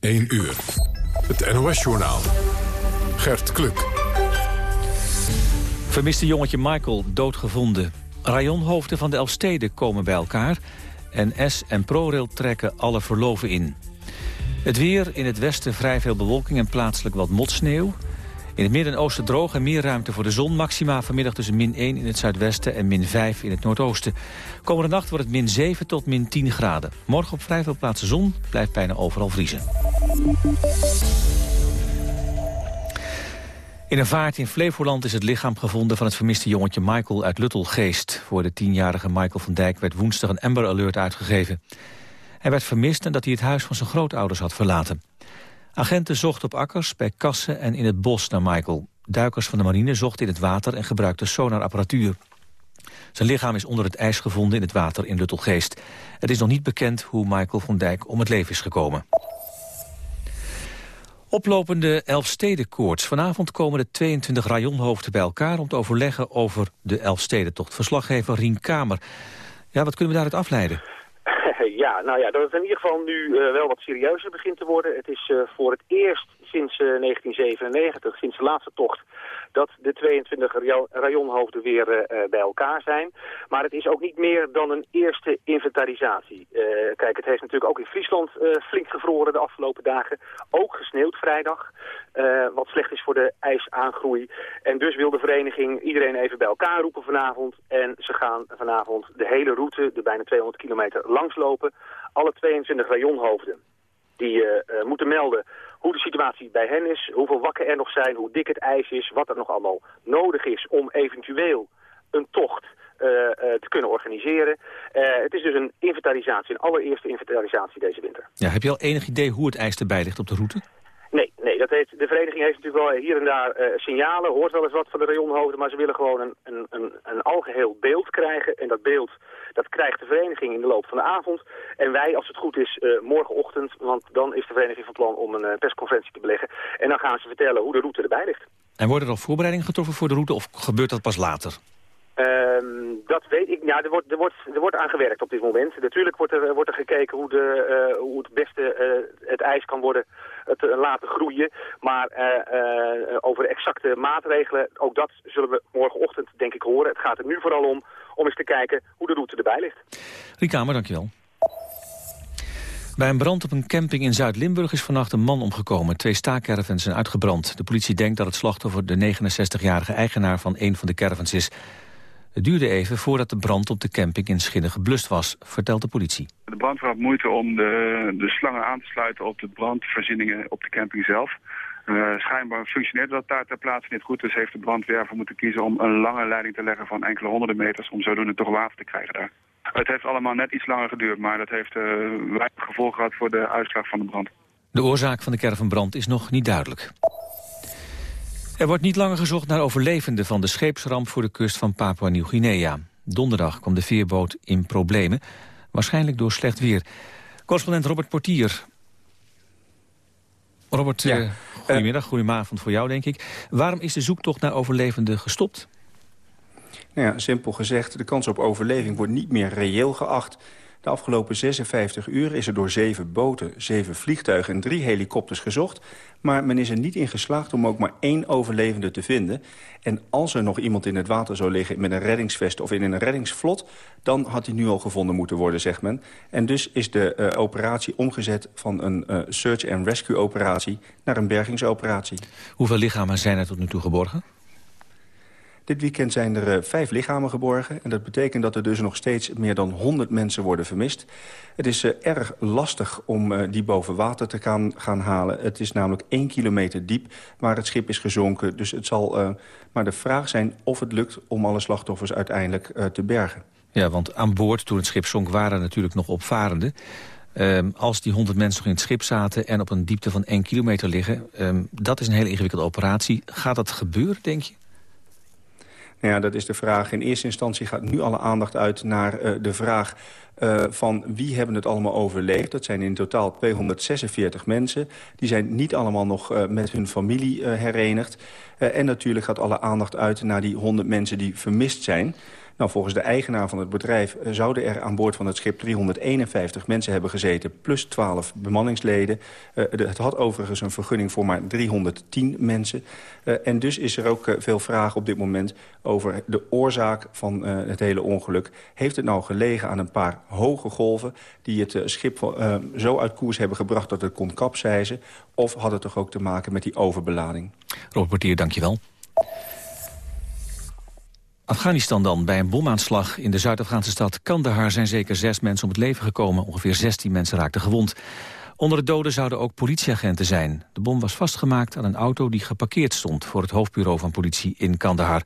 1 uur. Het NOS-journaal. Gert Kluk. Vermiste jongetje Michael doodgevonden. Rajonhoofden van de Elfsteden komen bij elkaar. En S en ProRail trekken alle verloven in. Het weer, in het westen vrij veel bewolking en plaatselijk wat motsneeuw. In het midden en oosten droog en meer ruimte voor de zon. Maxima vanmiddag tussen min 1 in het zuidwesten en min 5 in het noordoosten. Komende nacht wordt het min 7 tot min 10 graden. Morgen op vrij veel plaatsen zon, blijft bijna overal vriezen. In een vaart in Flevoland is het lichaam gevonden van het vermiste jongetje Michael uit Luttelgeest. Voor de tienjarige Michael van Dijk werd woensdag een Amber Alert uitgegeven. Hij werd vermist en dat hij het huis van zijn grootouders had verlaten. Agenten zochten op akkers, bij kassen en in het bos naar Michael. Duikers van de marine zochten in het water en gebruikten sonarapparatuur. Zijn lichaam is onder het ijs gevonden in het water in Luttelgeest. Het is nog niet bekend hoe Michael van Dijk om het leven is gekomen. Oplopende Elfstedenkoorts. Vanavond komen de 22 rajonhoofden bij elkaar... om te overleggen over de Elfstedentocht. Verslaggever Rien Kamer. Ja, wat kunnen we daaruit afleiden? Ja, nou ja, dat het in ieder geval nu uh, wel wat serieuzer begint te worden. Het is uh, voor het eerst sinds uh, 1997, sinds de laatste tocht, dat de 22 rayonhoofden weer bij elkaar zijn. Maar het is ook niet meer dan een eerste inventarisatie. Kijk, het heeft natuurlijk ook in Friesland flink gevroren de afgelopen dagen. Ook gesneeuwd vrijdag, wat slecht is voor de ijsaangroei. En dus wil de vereniging iedereen even bij elkaar roepen vanavond. En ze gaan vanavond de hele route, de bijna 200 kilometer, langslopen. Alle 22 rayonhoofden die moeten melden hoe de situatie bij hen is, hoeveel wakken er nog zijn, hoe dik het ijs is, wat er nog allemaal nodig is om eventueel een tocht te kunnen organiseren. Het is dus een inventarisatie, een allereerste inventarisatie deze winter. Ja, heb je al enig idee hoe het ijs erbij ligt op de route? Nee, nee dat heeft, de vereniging heeft natuurlijk wel hier en daar uh, signalen, hoort wel eens wat van de rayonhoofden, maar ze willen gewoon een, een, een, een algeheel beeld krijgen. En dat beeld dat krijgt de vereniging in de loop van de avond. En wij, als het goed is, uh, morgenochtend, want dan is de vereniging van plan om een uh, persconferentie te beleggen. En dan gaan ze vertellen hoe de route erbij ligt. En worden er al voorbereidingen getroffen voor de route of gebeurt dat pas later? Um, dat weet ik. Ja, er wordt, er, wordt, er wordt aan gewerkt op dit moment. Natuurlijk wordt er, wordt er gekeken hoe, de, uh, hoe het beste uh, het ijs kan worden het uh, laten groeien. Maar over exacte maatregelen, ook dat zullen we morgenochtend denk ik horen. Het gaat er nu vooral om om eens te kijken hoe de route erbij ligt. Riekamer, dankjewel. Bij een brand op een camping in Zuid-Limburg is vannacht een man omgekomen. Twee staakcaravans zijn uitgebrand. De politie denkt dat het slachtoffer de 69-jarige eigenaar van een van de caravans is. Het duurde even voordat de brand op de camping in Schinnen geblust was, vertelt de politie. De brandweer had moeite om de, de slangen aan te sluiten op de brandvoorzieningen op de camping zelf. Uh, schijnbaar functioneerde dat daar ter plaatse niet goed, dus heeft de brandweer ervoor moeten kiezen om een lange leiding te leggen van enkele honderden meters om zodoende toch water te krijgen daar. Het heeft allemaal net iets langer geduurd, maar dat heeft uh, weinig gevolgen gehad voor de uitslag van de brand. De oorzaak van de caravanbrand is nog niet duidelijk. Er wordt niet langer gezocht naar overlevenden van de scheepsramp voor de kust van Papua-Nieuw-Guinea. Donderdag kwam de veerboot in problemen, waarschijnlijk door slecht weer. Correspondent Robert Portier. Robert, ja. uh, goedemiddag, goedemavond voor jou denk ik. Waarom is de zoektocht naar overlevenden gestopt? Nou ja, simpel gezegd, de kans op overleving wordt niet meer reëel geacht. De afgelopen 56 uur is er door zeven boten, zeven vliegtuigen en drie helikopters gezocht. Maar men is er niet in geslaagd om ook maar één overlevende te vinden. En als er nog iemand in het water zou liggen met een reddingsvest of in een reddingsvlot... dan had hij nu al gevonden moeten worden, zegt men. En dus is de uh, operatie omgezet van een uh, search- and rescue-operatie... naar een bergingsoperatie. Hoeveel lichamen zijn er tot nu toe geborgen? Dit weekend zijn er uh, vijf lichamen geborgen. En dat betekent dat er dus nog steeds meer dan 100 mensen worden vermist. Het is uh, erg lastig om uh, die boven water te gaan, halen. Het is namelijk één kilometer diep waar het schip is gezonken. Dus het zal maar de vraag zijn of het lukt om alle slachtoffers uiteindelijk te bergen. Ja, want aan boord toen het schip zonk waren natuurlijk nog opvarenden. Um, als die 100 mensen nog in het schip zaten en op een diepte van 1 kilometer liggen... Um, dat is een hele ingewikkelde operatie. Gaat dat gebeuren, denk je? Nou ja, dat is de vraag. In eerste instantie gaat nu alle aandacht uit naar uh, de vraag... Uh, van wie hebben het allemaal overleefd. Dat zijn in totaal 246 mensen. Die zijn niet allemaal nog uh, met hun familie herenigd. en natuurlijk gaat alle aandacht uit naar die 100 mensen die vermist zijn. Nou, volgens de eigenaar van het bedrijf zouden er aan boord van het schip 351 mensen hebben gezeten... plus 12 bemanningsleden. het had overigens een vergunning voor maar 310 mensen. en dus is er ook veel vraag op dit moment over de oorzaak van het hele ongeluk. Heeft het nou gelegen aan een paar hoge golven... die het schip zo uit koers hebben gebracht dat het kon kapseizen... of had het toch ook te maken met die overbelading? Robert Portier, dankjewel. Afghanistan dan. Bij een bomaanslag in de Zuid-Afghaanse stad Kandahar... zijn zeker zes mensen om het leven gekomen. Ongeveer 16 mensen raakten gewond. Onder de doden zouden ook politieagenten zijn. De bom was vastgemaakt aan een auto die geparkeerd stond... voor het hoofdbureau van politie in Kandahar.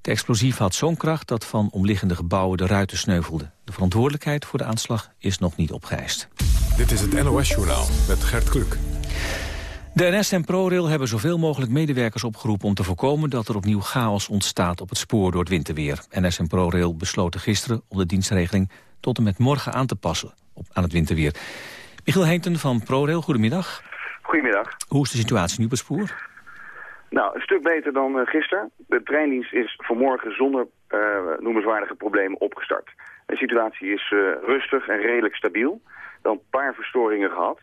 De explosief had zo'n kracht dat van omliggende gebouwen de ruiten sneuvelden. De verantwoordelijkheid voor de aanslag is nog niet opgeëist. Dit is het NOS-journaal met Gert Kluk. De NS en ProRail hebben zoveel mogelijk medewerkers opgeroepen... om te voorkomen dat er opnieuw chaos ontstaat op het spoor door het winterweer. NS en ProRail besloten gisteren om de dienstregeling tot en met morgen aan te passen op, aan het winterweer. Michiel Heenten van ProRail, goedemiddag. Goedemiddag. Hoe is de situatie nu op het spoor? Nou, een stuk beter dan uh, gisteren. De treindienst is vanmorgen zonder uh, noemenswaardige problemen opgestart. De situatie is uh, rustig en redelijk stabiel. Dan een paar verstoringen gehad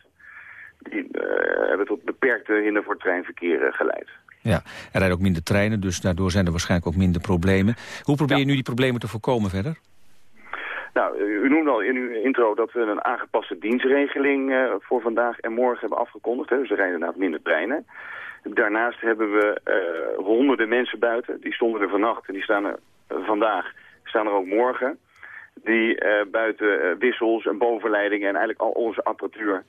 die uh, hebben tot beperkte hinder voor treinverkeer uh, geleid. Ja, er rijden ook minder treinen, dus daardoor zijn er waarschijnlijk ook minder problemen. Hoe probeer je nu die problemen te voorkomen verder? Nou, u noemde al in uw intro dat we een aangepaste dienstregeling uh, voor vandaag en morgen hebben afgekondigd. Hè. Dus er rijden inderdaad minder treinen. Daarnaast hebben we honderden mensen buiten. Die stonden er vannacht en die staan er vandaag, staan er ook morgen. Die buiten wissels en bovenleidingen en eigenlijk al onze apparatuur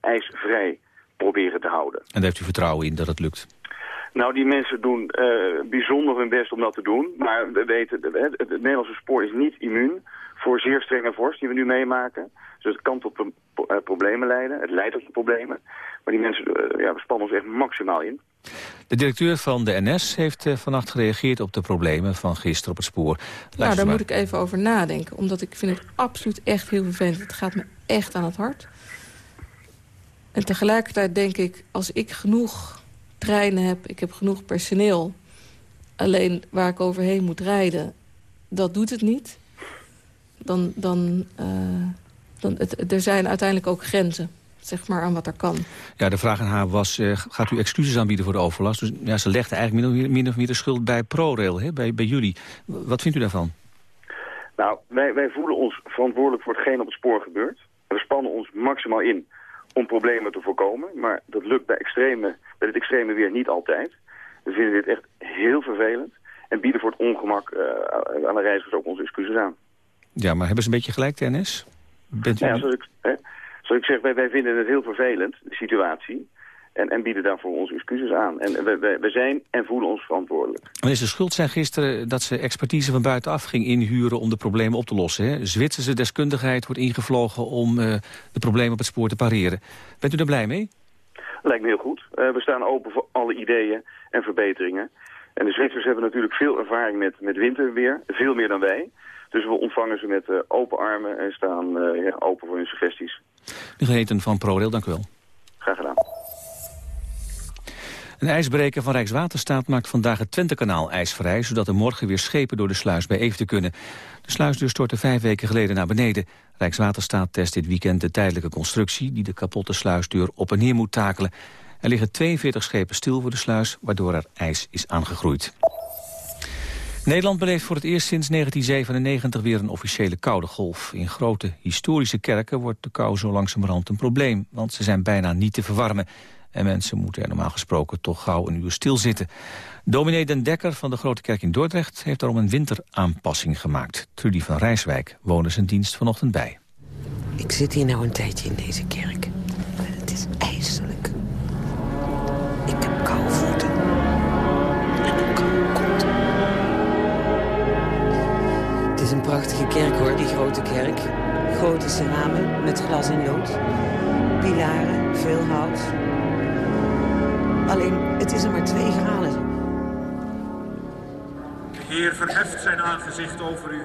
ijsvrij proberen te houden. En daar heeft u vertrouwen in dat het lukt? Nou, die mensen doen uh, bijzonder hun best om dat te doen. Maar we weten, het, het Nederlandse spoor is niet immuun voor zeer strenge vorst die we nu meemaken. Dus het kan tot uh, problemen leiden. Het leidt tot problemen. Maar die mensen, uh, ja, we spannen ons echt maximaal in. De directeur van de NS heeft vannacht gereageerd op de problemen van gisteren op het spoor. Luister nou, daar maar. moet ik even over nadenken. Omdat ik vind het absoluut echt heel vervelend. Het gaat me echt aan het hart. En tegelijkertijd denk ik, als ik genoeg treinen heb... ik heb genoeg personeel, alleen waar ik overheen moet rijden... dat doet het niet. Dan, dan, uh, dan het, er zijn uiteindelijk ook grenzen zeg maar, aan wat er kan. Ja, de vraag aan haar was, uh, gaat u excuses aanbieden voor de overlast? Dus ja, ze legde eigenlijk min of meer, min of meer de schuld bij ProRail, hè, bij, bij jullie. Wat vindt u daarvan? Nou, wij, wij voelen ons verantwoordelijk voor hetgeen op het spoor gebeurt. We spannen ons maximaal in om problemen te voorkomen. Maar dat lukt bij, extreme, bij het extreme weer niet altijd. We vinden dit echt heel vervelend en bieden voor het ongemak uh, aan de reizigers ook onze excuses aan. Ja, maar hebben ze een beetje gelijk, de NS? Bent u... Ja, zoals ik, hè, zoals ik zeg, wij, wij vinden het heel vervelend, de situatie. En, en, bieden daarvoor onze excuses aan. En we, we, we, zijn en voelen ons verantwoordelijk. Minister Schuld zei gisteren dat ze expertise van buitenaf ging inhuren om de problemen op te lossen. Hè? Zwitserse deskundigheid wordt ingevlogen om uh, de problemen op het spoor te pareren. Bent u daar blij mee? Lijkt me heel goed. Uh, we staan open voor alle ideeën en verbeteringen. En de Zwitsers hebben natuurlijk veel ervaring met, met winterweer, veel meer dan wij. Dus we ontvangen ze met uh, open armen en staan ja, open voor hun suggesties. De geheten van ProRail, dank u wel. Graag gedaan. Een ijsbreker van Rijkswaterstaat maakt vandaag het Twentekanaal ijsvrij... zodat er morgen weer schepen door de sluis bij Eefde kunnen. De sluisdeur stortte vijf weken geleden naar beneden. Rijkswaterstaat test dit weekend de tijdelijke constructie... die de kapotte sluisdeur op en neer moet takelen. Er liggen 42 schepen stil voor de sluis, waardoor er ijs is aangegroeid. Nederland beleeft voor het eerst sinds 1997 weer een officiële koude golf. In grote historische kerken wordt de kou zo langzamerhand een probleem... want ze zijn bijna niet te verwarmen. En mensen moeten er normaal gesproken toch gauw een uur stilzitten. Dominee Den Dekker van de Grote Kerk in Dordrecht... heeft daarom een winteraanpassing gemaakt. Trudy van Rijswijk woonde zijn dienst vanochtend bij. Ik zit hier nou een tijdje in deze kerk. En het is ijselijk. Ik heb koude voeten. En een koude kont. Het is een prachtige kerk hoor, die grote kerk. Gotische ramen met glas en lood. Pilaren, veel hout. Alleen, het is er maar twee graden. De Heer verheft zijn aangezicht over u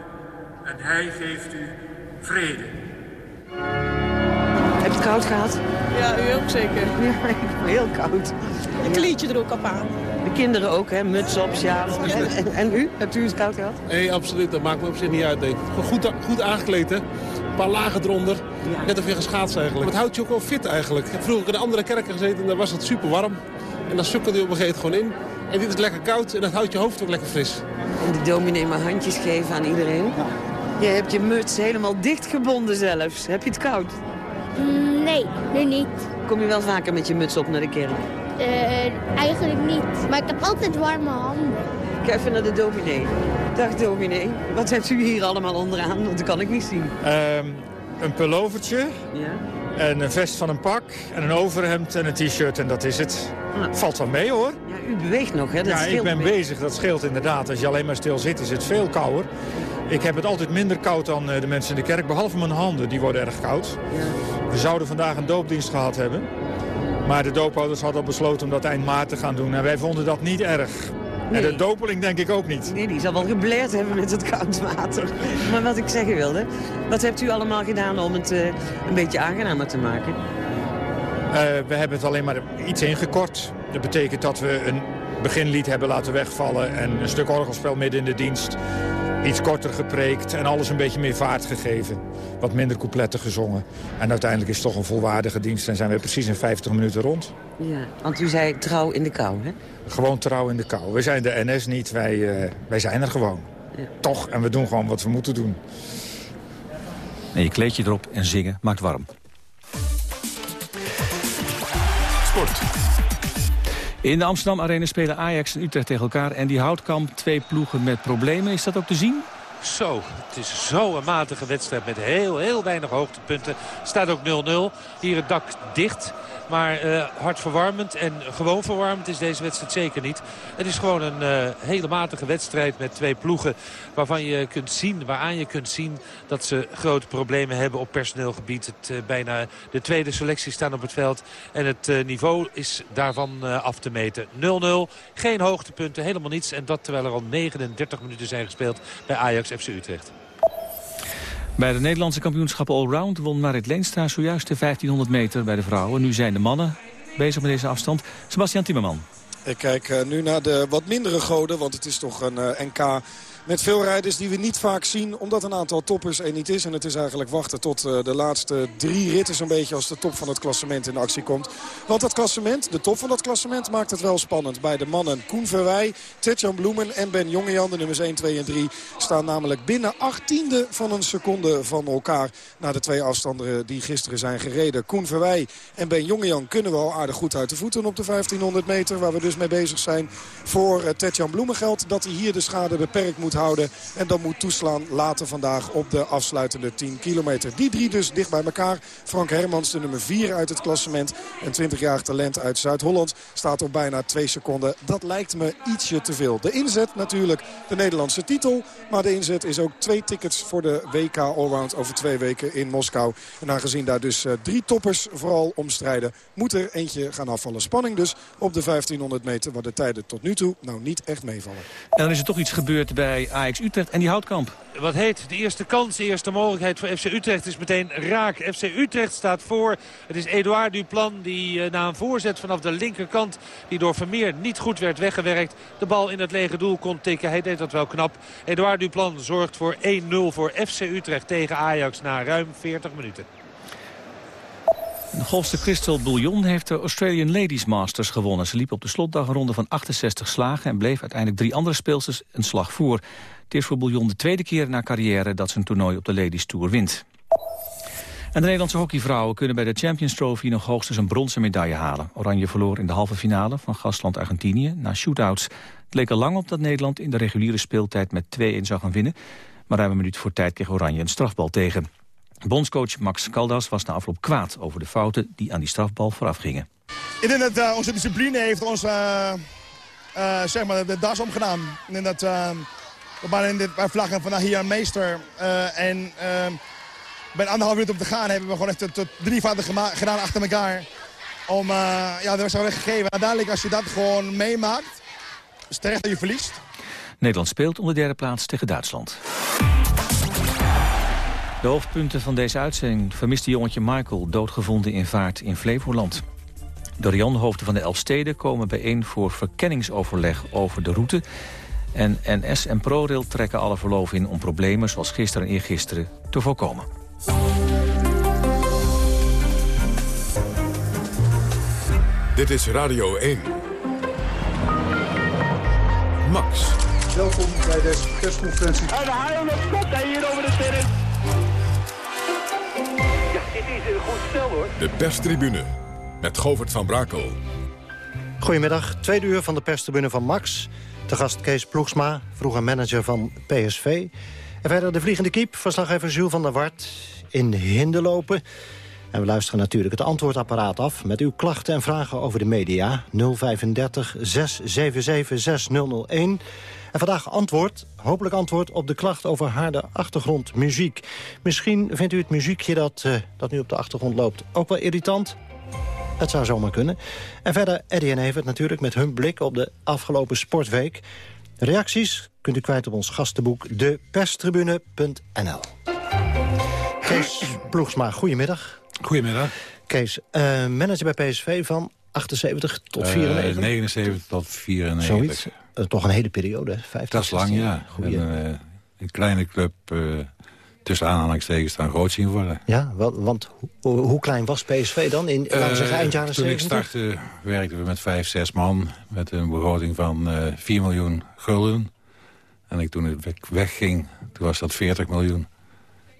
en hij geeft u vrede. Heb je het koud gehad? Ja, u ook zeker. Ja, ik heel koud. Een kleedje er ook op aan. De kinderen ook, hè? Muts op, sjaal. En, en, en u? Hebt u eens koud gehad? Nee, absoluut. Dat maakt me op zich niet uit. Denk. ik. Goed, goed aangekleed, hè? Een paar lagen eronder. Net of je geschaatst eigenlijk. Het houdt je ook wel fit eigenlijk. Ik heb vroeger in een andere kerken gezeten en daar was het super warm. En dan sukkelde je op een gegeven moment gewoon in. En dit is lekker koud en dat houdt je hoofd ook lekker fris. En die dominee maar handjes geven aan iedereen. Je hebt je muts helemaal dichtgebonden zelfs. Heb je het koud? Nee, nu niet. Kom je wel vaker met je muts op naar de kerk? Uh, eigenlijk niet. Maar ik heb altijd warme handen. Ik ga even naar de dominee. Dag dominee. Wat hebt u hier allemaal onderaan? Want dat kan ik niet zien. Um, een pullovertje. Ja. En een vest van een pak. En een overhemd en een t-shirt. En dat is het. Valt wel mee hoor. Ja, u beweegt nog hè? Dat ja, ik ben bezig. Dat scheelt inderdaad. Als je alleen maar stil zit is het veel kouder. Ik heb het altijd minder koud dan eh, de mensen in de kerk. Behalve mijn handen, die worden erg koud. Ja. We zouden vandaag een doopdienst gehad hebben. Maar de doophouders hadden al besloten om dat eind maart te gaan doen. En wij vonden dat niet erg. En de dopeling denk ik ook niet. Nee, die zal wel gebleerd hebben met het koud water. Maar wat ik zeggen wilde, wat hebt u allemaal gedaan om het uh, een beetje aangenamer te maken? Uh, we hebben het alleen maar iets ingekort. Dat betekent dat we een beginlied hebben laten wegvallen... en een stuk orgelspel midden in de dienst iets korter gepreekt en alles een beetje meer vaart gegeven. Wat minder coupletten gezongen. En uiteindelijk is het toch een volwaardige dienst en zijn we precies in 50 minuten rond. Ja, want u zei trouw in de kou, hè? Gewoon trouw in de kou. We zijn de NS niet, wij, uh, wij zijn er gewoon. Ja. Toch, en we doen gewoon wat we moeten doen. En je kleedje erop en zingen maakt warm. Sport. In de Amsterdam Arena spelen Ajax en Utrecht tegen elkaar. En die Houtkamp twee ploegen met problemen. Is dat ook te zien? Zo, het is zo een matige wedstrijd met heel, heel weinig hoogtepunten. Staat ook 0-0. Hier het dak dicht. Maar uh, hartverwarmend en gewoon verwarmend is deze wedstrijd zeker niet. Het is gewoon een uh, hele matige wedstrijd met twee ploegen... waarvan je kunt zien, waaraan je kunt zien dat ze grote problemen hebben op personeelgebied. Het, uh, bijna de tweede selectie staan op het veld. En het niveau is daarvan af te meten. 0-0, geen hoogtepunten, helemaal niets. En dat terwijl er al 39 minuten zijn gespeeld bij Ajax FC Utrecht. Bij de Nederlandse kampioenschappen Allround won Marit Leenstra zojuist de 1500 meter bij de vrouwen. Nu zijn de mannen bezig met deze afstand. Sebastian Timmerman. Ik kijk nu naar de wat mindere goden, want het is toch een NK met veel rijders die we niet vaak zien. Omdat een aantal toppers er niet is. En het is eigenlijk wachten tot uh, de laatste drie ritten zo'n beetje als de top van het klassement in actie komt. Want dat klassement, de top van dat klassement maakt het wel spannend. Bij de mannen Koen Verwij, Tetjan Bloemen en Ben Jongejan, de nummers 1, 2 en 3... staan namelijk binnen achttiende van een seconde van elkaar... na de twee afstanden die gisteren zijn gereden. Koen Verwij en Ben Jongejan kunnen wel aardig goed uit de voeten op de 1500 meter... waar we dus mee bezig zijn. Voor uh, Tetjan Bloemen geldt dat hij hier de schade beperkt moet houden. En dan moet toeslaan later vandaag op de afsluitende 10 kilometer. Die drie dus dicht bij elkaar. Frank Hermans, de nummer 4 uit het klassement. Een 20-jarig talent uit Zuid-Holland staat op bijna 2 seconden. Dat lijkt me ietsje te veel. De inzet natuurlijk de Nederlandse titel. Maar de inzet is ook twee tickets voor de WK Allround over twee weken in Moskou. En aangezien daar dus uh, drie toppers vooral omstrijden... moet er eentje gaan afvallen. Spanning dus op de 1500 meter... waar de tijden tot nu toe nou niet echt meevallen. En dan is er toch iets gebeurd bij Ajax Utrecht en die Houtkamp. Wat heet de eerste kans, de eerste mogelijkheid voor FC Utrecht is meteen raak. FC Utrecht staat voor. Het is Edouard Duplan die uh, na een voorzet vanaf de linkerkant... die door Vermeer niet goed werd weggewerkt... de bal in het lege doel kon tikken. Hij deed dat wel knap. Edouard Duplan zorgt voor 1-0 voor FC Utrecht tegen Ajax na ruim 40 minuten. De golfster Crystal Bouillon heeft de Australian Ladies Masters gewonnen. Ze liep op de slotdag een ronde van 68 slagen... en bleef uiteindelijk drie andere speelsters een slag voor. Het is voor Bouillon de tweede keer in haar carrière... dat ze een toernooi op de Ladies Tour wint. En de Nederlandse hockeyvrouwen kunnen bij de Champions Trophy... nog hoogstens een bronzen medaille halen. Oranje verloor in de halve finale van gastland Argentinië na shootouts. Het leek er lang op dat Nederland in de reguliere speeltijd met 2-1 zou gaan winnen. Maar ruim een minuut voor tijd kreeg Oranje een strafbal tegen. Bondscoach Max Caldas was na afloop kwaad over de fouten die aan die strafbal vooraf gingen. Ik denk dat uh, onze discipline heeft ons uh, uh, zeg maar de das omgedaan. Ik denk dat we waren in de vlaggen van hier een meester. en bij anderhalf minuut op te gaan hebben we gewoon echt tot drie fouten gedaan achter elkaar. Om ja, de wedstrijd weggegeven. Uiteindelijk als je dat gewoon meemaakt, is terecht dat je verliest. Nederland speelt om de derde plaats tegen Duitsland. De hoofdpunten van deze uitzending. Vermiste jongetje Michael, doodgevonden in vaart in Flevoland. De Rionhoofden van de Elfstede komen bijeen voor verkenningsoverleg over de route. En NS en ProRail trekken alle verlof in om problemen zoals gisteren en eergisteren te voorkomen. Dit is Radio 1. Max. Welkom bij deze persconferentie. En de haal komt hij hier over de terrein. Dit is een goed stel hoor. De perstribune met Govert van Brakel. Goedemiddag, tweede uur van de perstribune van Max. Te gast Kees Ploegsma, vroeger manager van PSV. En verder de vliegende kiep, verslaggever Jules van der Wart in Hinderlopen. En we luisteren natuurlijk het antwoordapparaat af... met uw klachten en vragen over de media. 035 677 6001. En vandaag antwoord, hopelijk antwoord op de klacht over harde achtergrondmuziek. Misschien vindt u het muziekje dat, uh, dat nu op de achtergrond loopt ook wel irritant. Het zou zomaar kunnen. En verder Eddie en Evert natuurlijk met hun blik op de afgelopen sportweek. Reacties kunt u kwijt op ons gastenboek deperstribune.nl. Kees Ploegsma, goedemiddag. Goedemiddag. Kees, uh, manager bij PSV van 78 tot 94? Uh, 79 tot 94. Zoiets. Uh, toch een hele periode, 50, Dat is lang, ja. En, uh, een kleine club tussen aanhalingstekens dan groot zien worden. Ja, want, want hoe, hoe, klein was PSV dan in zeggen, eind jaren Toen 70? ik startte werkten we met vijf, zes man. Met een begroting van 4 miljoen gulden. En ik, toen ik wegging, toen was dat 40 miljoen.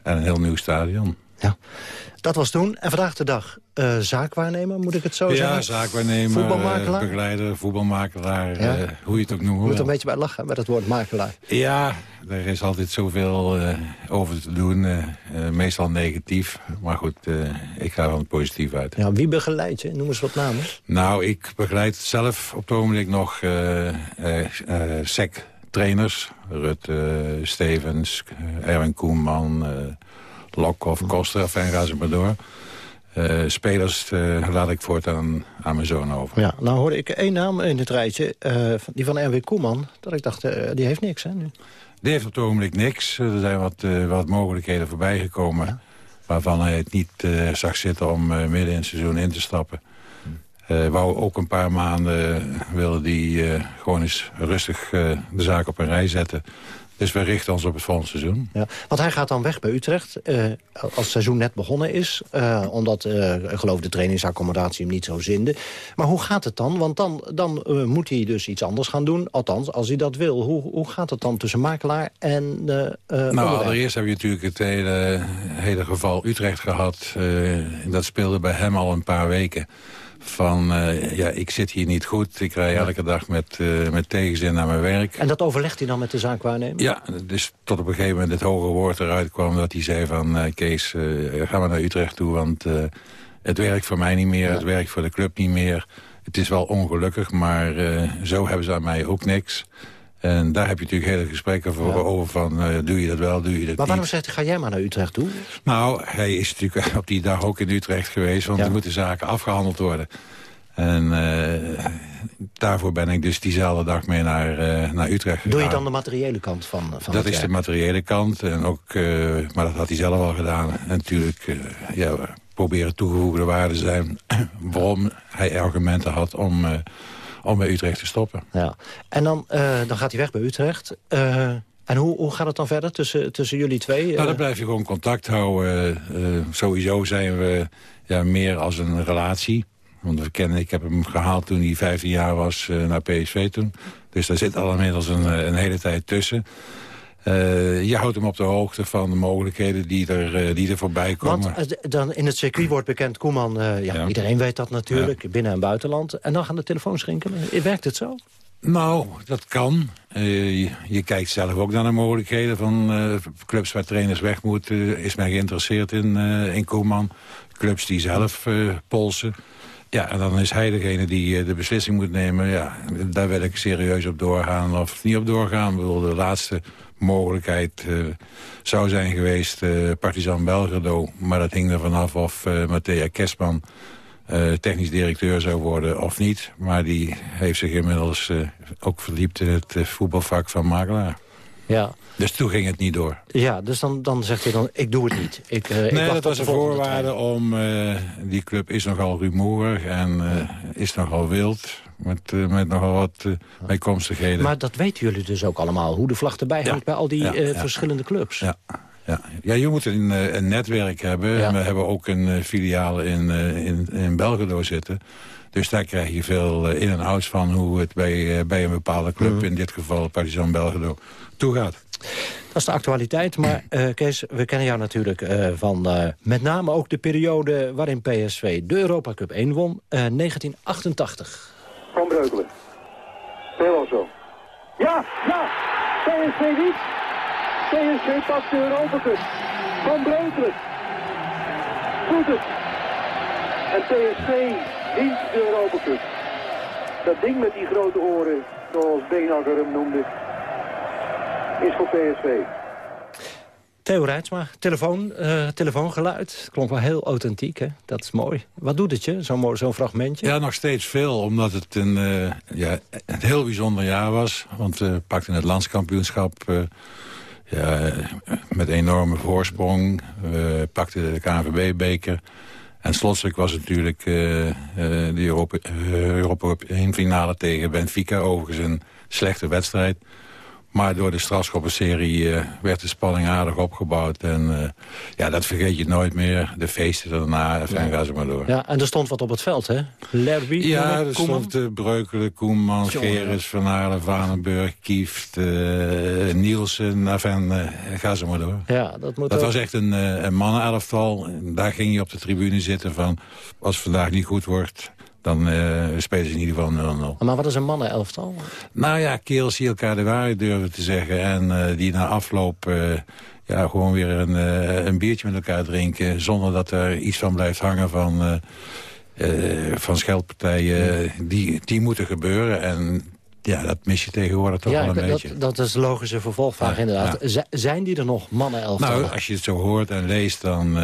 En een heel nieuw stadion. Ja, dat was toen. En vandaag de dag uh, zaakwaarnemer, moet ik het zo ja, zeggen? Ja, zaakwaarnemer, voetbalmakelaar? Uh, begeleider, voetbalmakelaar, ja. uh, hoe je het ook noemt. Je moet er een beetje bij lachen, met het woord makelaar. Ja, er is altijd zoveel over te doen. meestal negatief, maar goed, ik ga van het positief uit. Ja, wie begeleidt je? Noem eens wat namen. Nou, ik begeleid zelf op het ogenblik nog SEC trainers. Rutte, Stevens, Erwin Koeman... Lokhoff, Koster, enfin ga ze maar door. Uh, spelers uh, laat ik voortaan aan mijn zoon over. Ja, nou hoorde ik één naam in het rijtje, uh, die van Erwin Koeman. Dat ik dacht, die heeft niks, hè, nu? Die heeft op het ogenblik niks. Er zijn wat, wat mogelijkheden voorbij gekomen... Ja. waarvan hij het niet zag zitten om midden in het seizoen in te stappen. Uh, wou ook een paar maanden wilde die gewoon eens rustig de zaak op een rij zetten. Dus we richten ons op het volgende seizoen. Ja, want hij gaat dan weg bij Utrecht als het seizoen net begonnen is. omdat, ik geloof, de trainingsaccommodatie hem niet zo zinde. Maar hoe gaat het dan? Want dan, dan moet hij dus iets anders gaan doen. Althans, als hij dat wil. Hoe, hoe gaat het dan tussen makelaar en Nou, allereerst heb je natuurlijk het hele, hele geval Utrecht gehad. dat speelde bij hem al een paar weken van, uh, ja, ik zit hier niet goed. Ik rij elke dag met, uh, met tegenzin naar mijn werk. En dat overlegt hij dan met de zaakwaarnemer? Ja, dus tot op een gegeven moment het hoge woord eruit kwam... dat hij zei van, uh, Kees, ga maar naar Utrecht toe... want het werkt voor mij niet meer, ja. het werkt voor de club niet meer. Het is wel ongelukkig, maar zo hebben ze aan mij ook niks... En daar heb je natuurlijk hele gesprekken voor, ja. over van, uh, doe je dat wel, doe je dat maar niet. Maar waarom zegt hij, ga jij maar naar Utrecht toe? Nou, hij is natuurlijk op die dag ook in Utrecht geweest, want ja. er moeten zaken afgehandeld worden. En uh, daarvoor ben ik dus diezelfde dag mee naar, uh, naar Utrecht gegaan. Doe je dan de materiële kant van, van Dat is de materiële kant, en ook, maar dat had hij zelf al gedaan. En natuurlijk, ja, proberen toegevoegde waarde zijn waarom hij argumenten had om om bij Utrecht te stoppen. Ja. En dan, uh, dan gaat hij weg bij Utrecht. Uh, en hoe, hoe gaat het dan verder tussen, tussen jullie twee? Nou, dan blijf je gewoon contact houden. Sowieso zijn we ja, meer als een relatie. Want we kennen, ik heb hem gehaald toen hij 15 jaar was naar PSV toen. Dus daar zit al inmiddels een, een hele tijd tussen. Uh, je houdt hem op de hoogte van de mogelijkheden die er, uh, die er voorbij komen. Want dan in het circuit wordt bekend, Koeman, ja, ja, iedereen weet dat natuurlijk, ja. binnen- en buitenland. En dan gaan de telefoons rinkelen. Werkt het zo? Nou, dat kan. Je, je, kijkt zelf ook naar de mogelijkheden van clubs waar trainers weg moeten. Is men geïnteresseerd in, in Koeman? Clubs die zelf polsen. Ja, en dan is hij degene die de beslissing moet nemen. Ja, daar wil ik serieus op doorgaan of niet op doorgaan. Ik bedoel, de laatste mogelijkheid uh, zou zijn geweest uh, Partizan Belgrado. Maar dat hing er vanaf of uh, Matthea Kerstman technisch directeur zou worden of niet. Maar die heeft zich inmiddels ook verdiept in het voetbalvak van makelaar. Ja. Dus toen ging het niet door. Ja, dus dan, dan zegt hij dan, ik doe het niet. Ik, uh, ik nee, wacht dat was een voorwaarde om... Uh, die club is nogal rumoerig en uh, is nogal wild. Met, met nogal wat bijkomstigheden. Maar dat weten jullie dus ook allemaal. Hoe de vlag erbij hangt bij al die ja. verschillende clubs. Ja. Ja, ja je moet een, een netwerk hebben. Ja. We hebben ook een filiaal in, in, in Belgrado zitten. Dus daar krijg je veel in- en outs van hoe het bij, bij een bepaalde club... Mhm. in dit geval Partizan Belgrado, toegaat. Dat is de actualiteit, maar uh, Kees, we kennen jou natuurlijk uh, van uh, met name ook de periode waarin PSV de Europa Cup 1 won, 1988. Van Breukelen. Heel zo. Ja, ja, PSV niet. PSV pakt de Europa Cup. Van Breukelen. Doet het. En PSV wint de Europa Cup. Dat ding met die grote oren, zoals Beenhakker hem noemde, is voor PSV. Theo Rijtsma, telefoon, uh, telefoongeluid. Klonk wel heel authentiek, hè? Dat is mooi. Wat doet het je, zo'n zo fragmentje? Ja, nog steeds veel, omdat het een, uh, ja, een heel bijzonder jaar was. Want we pakten het landskampioenschap ja, met enorme voorsprong. We pakten de KNVB-beker. En slotstuk was natuurlijk de Europa, Europa 1 finale tegen Benfica. Overigens een slechte wedstrijd. Maar door de strafschoppenserie uh, werd de spanning aardig opgebouwd. En uh, ja, dat vergeet je nooit meer. De feesten daarna, en ja. ga ze maar door. Ja, en er stond wat op het veld, hè? Lerby, Ja, er stond uh, Breukelen, Koeman, Geres, Van Aarlen, Vanenburg, Kieft, Nielsen. Enfin, ga ze maar door. Ja, dat moet dat ook. was echt een, een mannenelftal. Daar ging je op de tribune zitten van... als het vandaag niet goed wordt dan uh, spelen ze in ieder geval 0-0. Maar wat is een mannenelftal? Nou ja, kerels die elkaar de waarheid durven te zeggen... en uh, die na afloop uh, ja, gewoon weer een, een, biertje met elkaar drinken... zonder dat er iets van blijft hangen van, van scheldpartijen. Die, die moeten gebeuren en ja, dat mis je tegenwoordig toch ja, wel een dat, beetje. Dat is logische vervolgvraag ja, inderdaad. Ja. Zijn die er nog, mannen-elftal? Nou, als je het zo hoort en leest... dan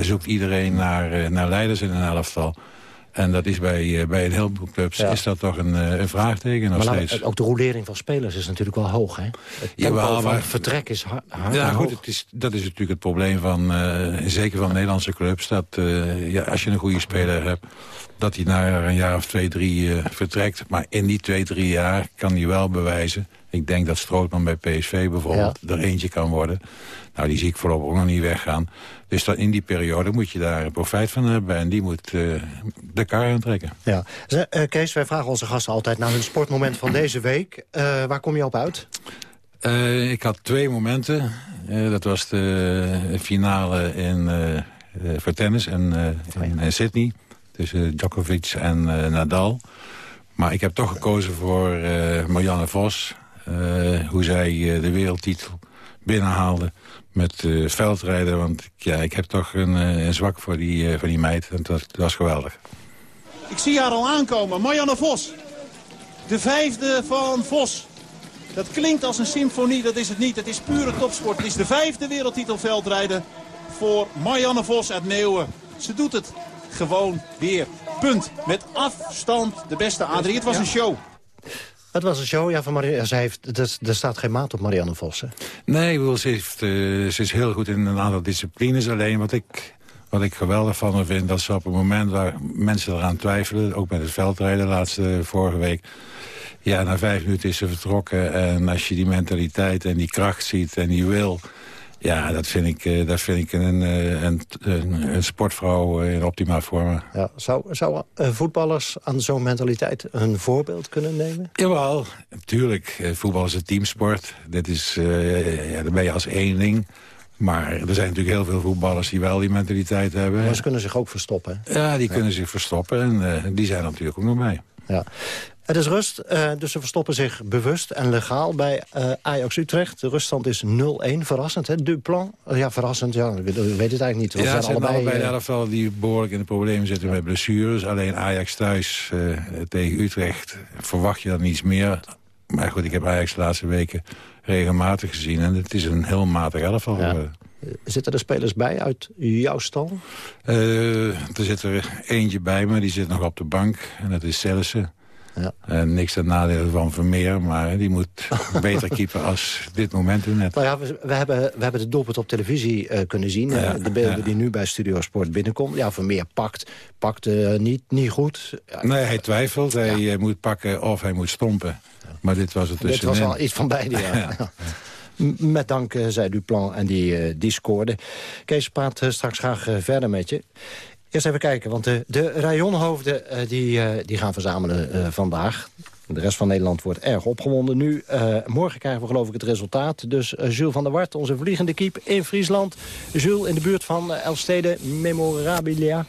zoekt iedereen naar, naar leiders in een elftal... En dat is bij, bij een heleboel clubs ja. is dat toch een, een vraagteken nog maar steeds. Ook de rolering van spelers is natuurlijk wel hoog, hè? Het Jawel, van maar, vertrek is hard, hard Ja, goed, het is, dat is natuurlijk het probleem van, uh, zeker van Nederlandse clubs... dat uh, ja, als je een goede speler hebt, dat hij na een jaar of twee, drie uh, vertrekt. Maar in die twee, drie jaar kan hij wel bewijzen... Ik denk dat Strootman bij PSV bijvoorbeeld ja. er eentje kan worden. Nou, die zie ik voorlopig ook nog niet weggaan. Dus dat in die periode moet je daar profijt van hebben. En die moet uh, de kar aantrekken. Ja. Uh, Kees, wij vragen onze gasten altijd naar hun sportmoment van deze week. Uh, waar kom je op uit? ik had twee momenten. dat was de finale in, voor tennis in, in, in Sydney. Tussen Djokovic en Nadal. Maar ik heb toch gekozen voor Marianne Vos. Uh, hoe zij uh, de wereldtitel binnenhaalde met uh, veldrijden. Want ja, ik heb toch een, een zwak voor die, voor die meid. En dat, dat, was geweldig. Ik zie haar al aankomen. Marianne Vos. De vijfde van Vos. Dat klinkt als een symfonie, dat is het niet. Het is pure topsport. Het is de vijfde wereldtitel veldrijden voor Marianne Vos uit Neeuwen. Ze doet het gewoon weer. Punt. Met afstand de beste Adrie. Het was een show. Het was een show, ja, van Marianne. Zij heeft, er, er staat geen maat op Marianne Vossen. Nee, wel, ze, heeft, uh, ze is heel goed in een aantal disciplines. Alleen wat ik, wat ik geweldig van haar vind... dat ze op het moment waar mensen eraan twijfelen... ook met het veldrijden laatste vorige week... ja, na vijf minuten is ze vertrokken. En als je die mentaliteit en die kracht ziet en die wil... Ja, dat vind ik, uh, dat vind ik een, een, een, een sportvrouw in optimaal vorm. Ja, zou zou voetballers aan zo'n mentaliteit een voorbeeld kunnen nemen? Jawel, natuurlijk. Voetbal is een teamsport. Dit is, ja, dan ben je als één ding. Maar er zijn natuurlijk heel veel voetballers die wel die mentaliteit hebben. Maar ze kunnen zich ook verstoppen. Ja, die ja. kunnen zich verstoppen en die zijn er natuurlijk ook nog bij. Ja. Het is rust, uh, dus ze verstoppen zich bewust en legaal bij uh, Ajax Utrecht. De ruststand is 0-1, verrassend hè, Duplan. Uh, ja, verrassend, ja, ik weet het eigenlijk niet. We ja, zijn allebei, allebei de elftal die behoorlijk in de problemen zitten ja. met blessures. Alleen Ajax thuis tegen Utrecht verwacht je dan iets meer. Maar goed, ik heb Ajax de laatste weken regelmatig gezien. En het is een heel matig elftal ja. Zitten er spelers bij uit jouw stal? er zit er eentje bij me, die zit nog op de bank. En dat is Celsen. Ja. En niks ten nadele van Vermeer, maar die moet beter keeper als dit moment net. Nou ja, we, we hebben, we hebben de doelpunt op televisie eh, kunnen zien. Ja, Eh, de beelden ja. die nu bij Studio Sport binnenkomen. Ja, Vermeer pakt, pakt eh, niet, niet goed. Ja, Nee, hij twijfelt. Hij eh, moet pakken of hij moet stompen. Maar dit was het Dit tussenin. was al iets van beide, ja. Met dank, eh, zei Duplan, en die, eh, die scoorde. Kees praat eh, straks graag eh, verder met je. Eerst even kijken, want de, de rayonhoofden eh, die, eh, die gaan verzamelen eh, vandaag. De rest van Nederland wordt erg opgewonden nu. Morgen krijgen we geloof ik het resultaat. Dus Jules van der Wart, onze vliegende kiep in Friesland. Jules, in de buurt van Elfstede, Memorabilia.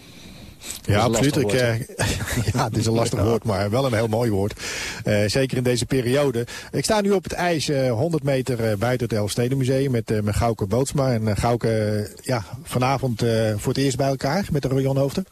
Ja, absoluut. Ik, eh, ja, het is een lastig woord, maar wel een heel mooi woord. Eh, zeker in deze periode. Ik sta nu op het ijs, eh, 100 meter eh, buiten het Elfstedenmuseum met, met Gauke Bootsma. En Gauke, ja, vanavond voor het eerst bij elkaar met de Royan Hoofden.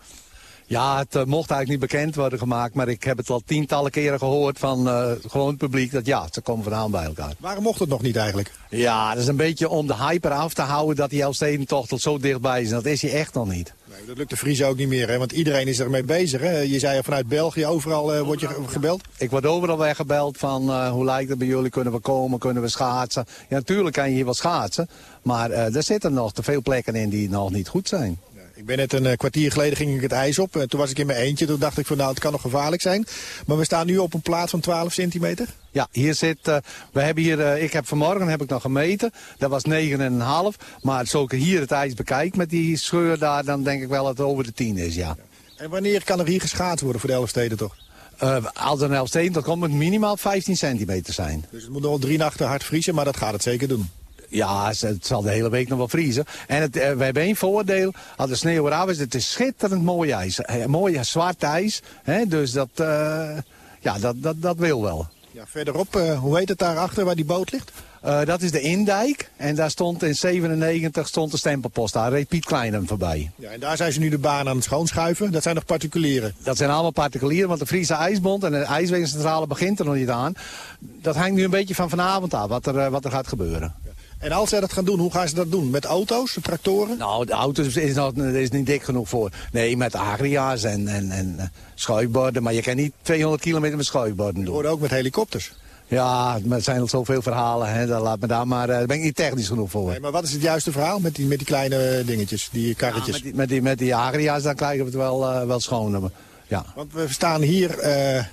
Ja, het eh, mocht eigenlijk niet bekend worden gemaakt, maar ik heb het al tientallen keren gehoord van eh, gewoon het publiek dat ja, ze komen vanavond bij elkaar. Waarom mocht het nog niet eigenlijk? Ja, dat is een beetje om de hype eraf te houden dat die Elfstedentocht zo dichtbij is. En dat is hij echt nog niet. Nee, dat lukt de Friese ook niet meer, hè? want iedereen is ermee bezig. Hè? Je zei vanuit België, overal eh, word je ge- gebeld. Ik word overal weggebeld van hoe lijkt het bij jullie, kunnen we komen, kunnen we schaatsen. Ja, natuurlijk kan je hier wel schaatsen, maar eh, er zitten nog te veel plekken in die nog niet goed zijn. Ik ben net een eh, kwartier geleden ging ik het ijs op. En toen was ik in mijn eentje. Toen dacht ik van nou, het kan nog gevaarlijk zijn. Maar we staan nu op een plaats van 12 centimeter. Ja, hier zit, eh, we hebben hier, eh, ik heb vanmorgen heb ik nog gemeten, dat was 9,5. Maar zo ik hier het ijs bekijk met die scheur daar, dan denk ik wel dat het over de 10 is, ja. En wanneer kan er hier geschaatst worden voor de Elfsteden toch? Eh, als er een Elfsteen, dan komt het minimaal 15 centimeter zijn. Dus het moet nog wel drie nachten hard vriezen, maar dat gaat het zeker doen. Ja, het zal de hele week nog wel vriezen. En het, eh, we hebben één voordeel. Als de sneeuw eraf is, het is schitterend mooi ijs. Eh, mooi zwart ijs. Hè, dus dat, eh, ja, dat, dat, dat wil wel. Ja, verderop, hoe heet het daarachter waar die boot ligt? Dat is de Indijk. En daar stond in 97 stond de stempelpost. Daar reed Piet Klein hem voorbij. Ja, en daar zijn ze nu de baan aan het schoonschuiven. Dat zijn nog particulieren. Dat zijn allemaal particulieren, want de Friese IJsbond en de IJswegencentrale begint er nog niet aan. Dat hangt nu een beetje van vanavond af, wat er, wat er gaat gebeuren. En als zij dat gaan doen, hoe gaan ze dat doen? Met auto's, tractoren? Nou, de auto's is, nog, is niet dik genoeg voor. Nee, met agria's en, en, en eh, schuifborden. Maar je kan niet 200 kilometer met schuifborden doen. Hoorde ook met helikopters. Ja, maar er zijn al zoveel verhalen. Hè. Dat laat me daar maar, eh, daar ben ik niet technisch genoeg voor. Nee, maar wat is het juiste verhaal met die, met die kleine dingetjes, die karretjes? met, die, met, die, met die agria's, dan krijgen we het wel, eh, wel schoon. Ja. Want we staan hier, eh,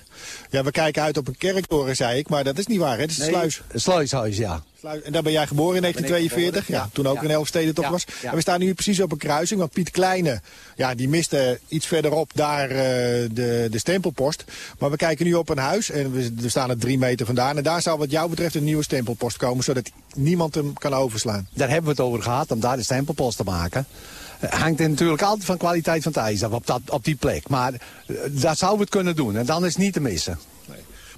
ja, we kijken uit op een kerktoren, zei ik, maar dat is niet waar, hè? Dat is een Nee, sluis. Een sluishuis, ja. En daar ben jij geboren in 1942, geboren, ja, toen ook Ja. een Elfsteden toch Ja, was. ja. En we staan nu precies op een kruising, want Piet Kleine, ja, die miste iets verderop daar eh, de, de stempelpost. Maar we kijken nu op een huis en we, we staan er drie meter vandaan. En daar zal wat jou betreft een nieuwe stempelpost komen, zodat niemand hem kan overslaan. Daar hebben we het over gehad, om daar de stempelpost te maken. Het hangt er natuurlijk altijd van kwaliteit van het ijs af op, dat, op die plek. Maar eh, dat zouden we het kunnen doen en dan is het niet te missen.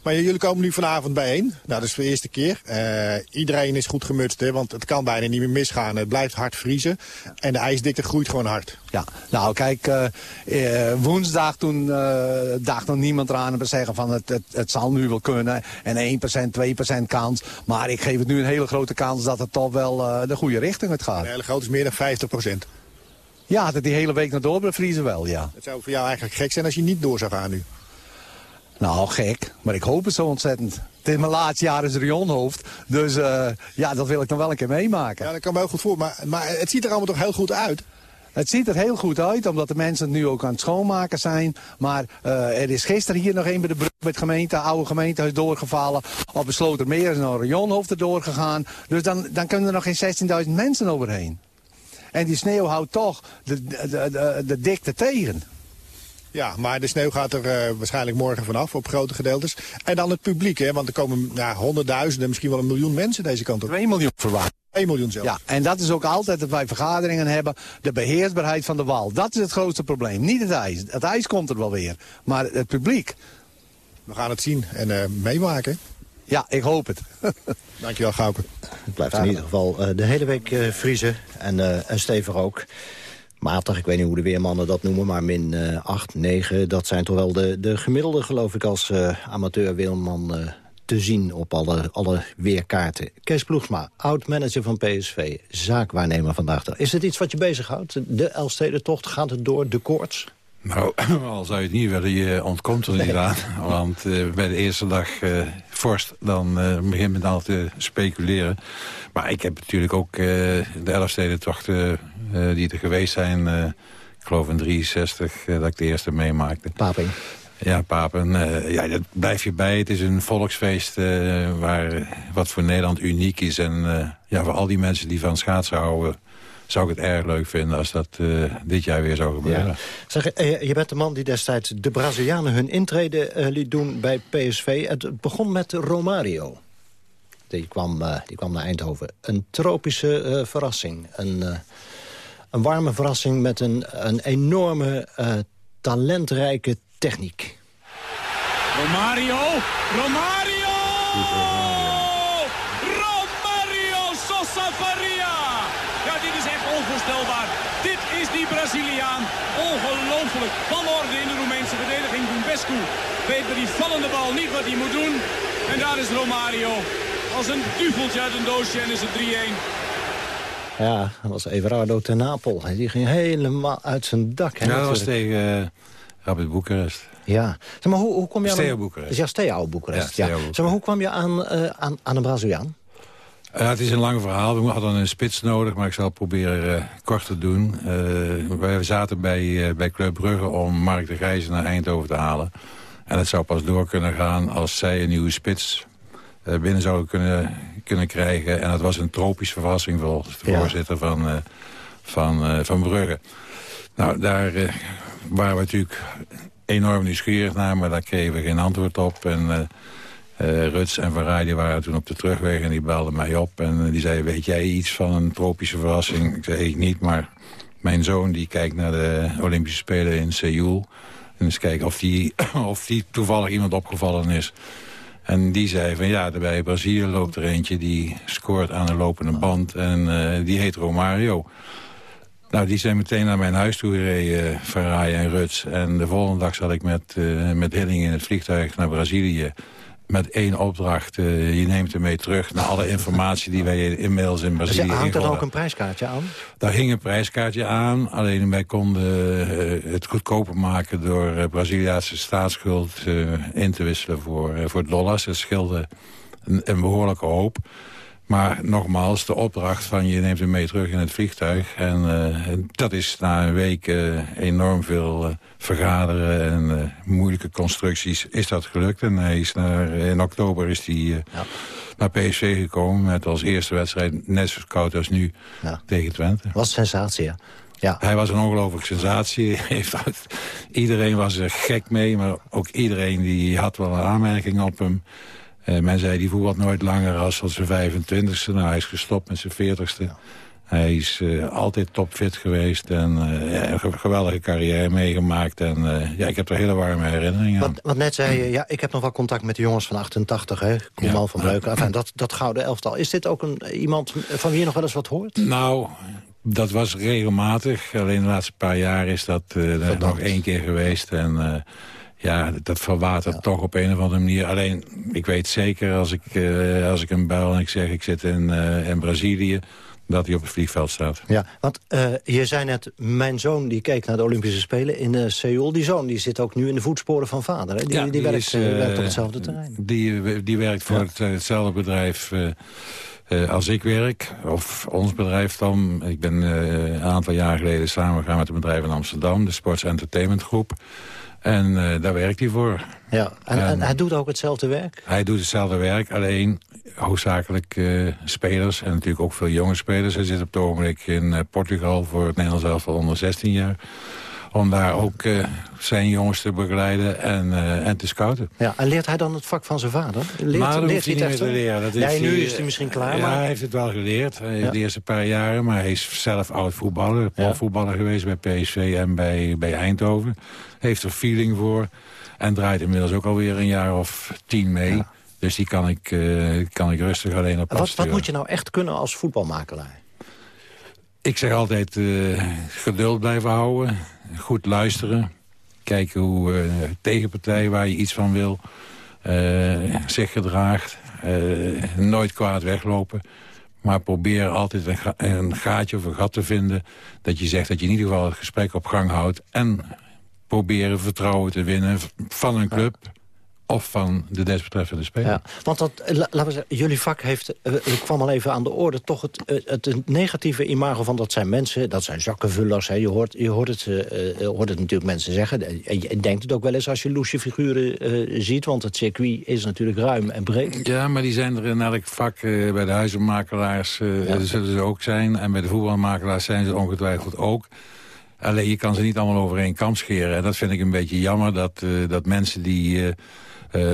Maar jullie komen nu vanavond bijeen. Nou, dat is voor de eerste keer. Eh, iedereen is goed gemutst, hè, want het kan bijna niet meer misgaan. Het blijft hard vriezen. En de ijsdikte groeit gewoon hard. Ja, nou kijk, eh, eh, woensdag toen eh, dacht nog niemand eraan om te zeggen van het, het, het zal nu wel kunnen. En 1%, 2% kans. Maar ik geef het nu een hele grote kans dat het toch wel eh, de goede richting uit gaat. Een hele groot is meer dan 50 procent. Ja, dat die hele week naar door vriezen wel, ja. Het zou voor jou eigenlijk gek zijn als je niet door zou gaan nu. Nou, gek. Maar ik hoop het zo ontzettend. Het is mijn laatste jaar als rionhoofd. Dus eh, ja, dat wil ik nog wel een keer meemaken. Ja, dat kan me heel goed voor. Maar, maar het ziet er allemaal toch heel goed uit? Het ziet er heel goed uit, omdat de mensen het nu ook aan het schoonmaken zijn. Maar eh, er is gisteren hier nog een bij de brug bij het gemeente, oude gemeentehuis doorgevallen. Op de Slotermeer is een rionhoofd er doorgegaan. Dus dan, dan kunnen er nog geen 16.000 mensen overheen. En die sneeuw houdt toch de, de, de, de dikte tegen. Ja, maar de sneeuw gaat er eh, waarschijnlijk morgen vanaf op grote gedeeltes. En dan het publiek, hè? want er komen ja, honderdduizenden, misschien wel een miljoen mensen deze kant op. 2 miljoen verwacht. 1 miljoen zelfs. Ja, en dat is ook altijd dat wij vergaderingen hebben. De beheersbaarheid van de wal. Dat is het grootste probleem. Niet het ijs. Het ijs komt er wel weer. Maar het publiek. We gaan het zien en eh, meemaken. Ja, ik hoop het. Dankjewel, Gauke. Het blijft in ieder geval eh, de hele week eh, vriezen en, eh, en stevig ook. Matig, ik weet niet hoe de weermannen dat noemen, maar min eh 8, 9... dat zijn toch wel de, de gemiddelde, geloof ik, als eh, amateur-weerman eh, te zien op alle, alle weerkaarten. Kees Ploegsma, oud-manager van PSV, zaakwaarnemer vandaag. Is het iets wat je bezighoudt? De Elfstedentocht, gaat het door, de koorts? Nou, al zou je het niet willen, je ontkomt er niet aan. Want uh, bij de eerste dag uh, vorst, dan uh, begint men al te speculeren. Maar ik heb natuurlijk ook de Elfstedentochten die er geweest zijn... ik geloof in 63 dat ik de eerste meemaakte. Paping. Ja, Papen. ja, dat blijf je bij. Het is een volksfeest waar, wat voor Nederland uniek is. En ja, voor al die mensen die van schaatsen houden zou ik het erg leuk vinden als dat uh, dit jaar weer zou gebeuren. Ja. Zeg, uh, je bent de man die destijds de Brazilianen hun intrede uh, liet doen bij PSV. Het begon met Romario. Die kwam, die kwam naar Eindhoven. Een tropische verrassing. Een, een warme verrassing met een, een enorme talentrijke techniek. Romario! Romario! Dit is die Braziliaan. Ongelooflijk. Wanorde in de Roemeense verdediging. Bumbescu weet bij die vallende bal niet wat hij moet doen. En daar is Romario. Als een duveltje uit een doosje en is het 3-1. Ja, dat was Everardo ten Napel. Die ging helemaal uit zijn dak. Hè, ja, dat was tegen uh, Rapid Boekarest. Ja. Zeg maar, hoe, hoe kom je aan... Steo Boekarest. Ja, Steo Boekarest. Ja, Zeg maar, hoe kwam je aan, uh, aan, aan een Braziliaan? Ja, het is een lang verhaal. We hadden een spits nodig, maar ik zal het proberen uh, kort te doen. Uh, wij zaten bij, uh, bij Club Brugge om Mark de Gijzen naar Eindhoven te halen. En het zou pas door kunnen gaan als zij een nieuwe spits binnen zouden kunnen, kunnen krijgen. En dat was een tropische verrassing volgens de voorzitter van, van, van Brugge. Nou, daar waren we natuurlijk enorm nieuwsgierig naar, maar daar kregen we geen antwoord op. En uh, Ruts en Van die waren toen op de terugweg en die belden mij op. En uh, die zei, weet jij iets van een tropische verrassing? Ik zei, ik niet, maar mijn zoon die kijkt naar de Olympische Spelen in Seoul. En eens kijken of die, of die toevallig iemand opgevallen is. En die zei van ja, bij Brazilië loopt er eentje die scoort aan de lopende band. En uh, die heet Romario. Nou, die zijn meteen naar mijn huis toe gereden, Ferrari en Ruts. En de volgende dag zat ik met, uh, met Hilling in het vliegtuig naar Brazilië met één opdracht. Uh, je neemt hem mee terug naar alle informatie die wij inmiddels in Brazilië dus hangt er ook een prijskaartje aan? Daar hing een prijskaartje aan. Alleen wij konden uh, het goedkoper maken door uh, Braziliaanse staatsschuld in te wisselen voor, voor dollars. Dat scheelde een, een behoorlijke hoop. Maar nogmaals, de opdracht van je neemt hem mee terug in het vliegtuig. En uh, dat is na een week uh, enorm veel uh, vergaderen en moeilijke constructies is dat gelukt. En hij is naar, in oktober is hij ja. naar PSV gekomen met als eerste wedstrijd net zo koud als nu ja. tegen Twente. Wat een sensatie, ja. Ja. Hij was een ongelooflijke sensatie. iedereen was er gek mee, maar ook iedereen die had wel een aanmerking op hem. Uh, men zei, die voetbalt nooit langer als zijn 25ste. Nou, hij is gestopt met zijn 40ste. Hij is uh, altijd topfit geweest en uh, ja, een geweldige carrière meegemaakt. En ja, ik heb er hele warme herinneringen aan. Wat, wat net zei je, ja, ik heb nog wel contact met de jongens van 88, hè? Koeman ja. van Breuken. Enfin, dat, dat gouden elftal. Is dit ook een, iemand van wie je nog wel eens wat hoort? Nou, dat was regelmatig. Alleen de laatste paar jaar is dat, nog één keer geweest. En ja, dat verwatert toch op een of andere manier. Alleen, ik weet zeker als ik, uh, als ik hem bel en ik zeg ik zit in, uh, in Brazilië dat hij op het vliegveld staat. Ja, want uh, je zei net, mijn zoon die keek naar de Olympische Spelen in Seoul. Die zoon die zit ook nu in de voetsporen van vader. Hè? Die, ja, die, die werkt, is, werkt, op hetzelfde terrein. Die, die werkt voor ja. het, hetzelfde bedrijf als ik werk. Of ons bedrijf dan. Ik ben een aantal jaar geleden samengegaan met een bedrijf in Amsterdam. De Sports Entertainment Groep. En uh, daar werkt hij voor. Ja, en, en, en, hij doet ook hetzelfde werk? Hij doet hetzelfde werk, alleen hoofdzakelijk uh, spelers. En natuurlijk ook veel jonge spelers. Hij zit op het ogenblik in uh, Portugal voor het Nederlands elftal onder 16 jaar. Om daar ook zijn jongens te begeleiden en, en te scouten. Ja, en leert hij dan het vak van zijn vader? Leert, maar leert hij het echt te leren. Dat nee, nu is hij misschien klaar. Ja, maar... hij heeft het wel geleerd. Ja. De eerste paar jaren. Maar hij is zelf oud voetballer. Profvoetballer geweest bij PSV en bij, bij Eindhoven heeft er feeling voor. En draait inmiddels ook alweer een jaar of tien mee. Ja. Dus die kan ik, uh, kan ik rustig alleen op wat, wat moet je nou echt kunnen als voetbalmakelaar? Ik zeg altijd uh, geduld blijven houden. Goed luisteren. Kijken hoe uh, tegenpartij waar je iets van wil zich gedraagt. nooit kwaad weglopen. Maar probeer altijd een, ga een gaatje of een gat te vinden... dat je zegt dat je in ieder geval het gesprek op gang houdt... en proberen vertrouwen te winnen van een club of van de desbetreffende speler. Ja, want dat, eh, laten we zeggen, jullie vak heeft, uh, ik kwam al even aan de orde... toch het, uh, het negatieve imago van dat zijn mensen, dat zijn zakkenvullers. Hè. Je, hoort, je hoort, het, hoort het natuurlijk mensen zeggen. En je denkt het ook wel eens als je loesje figuren ziet... want het circuit is natuurlijk ruim en breed. Ja, maar die zijn er in elk vak. bij de huizenmakelaars ja. zullen ze ook zijn. En bij de voetbalmakelaars zijn ze ongetwijfeld ook. Alleen je kan ze niet allemaal over één kam scheren. En dat vind ik een beetje jammer, dat, dat mensen die uh,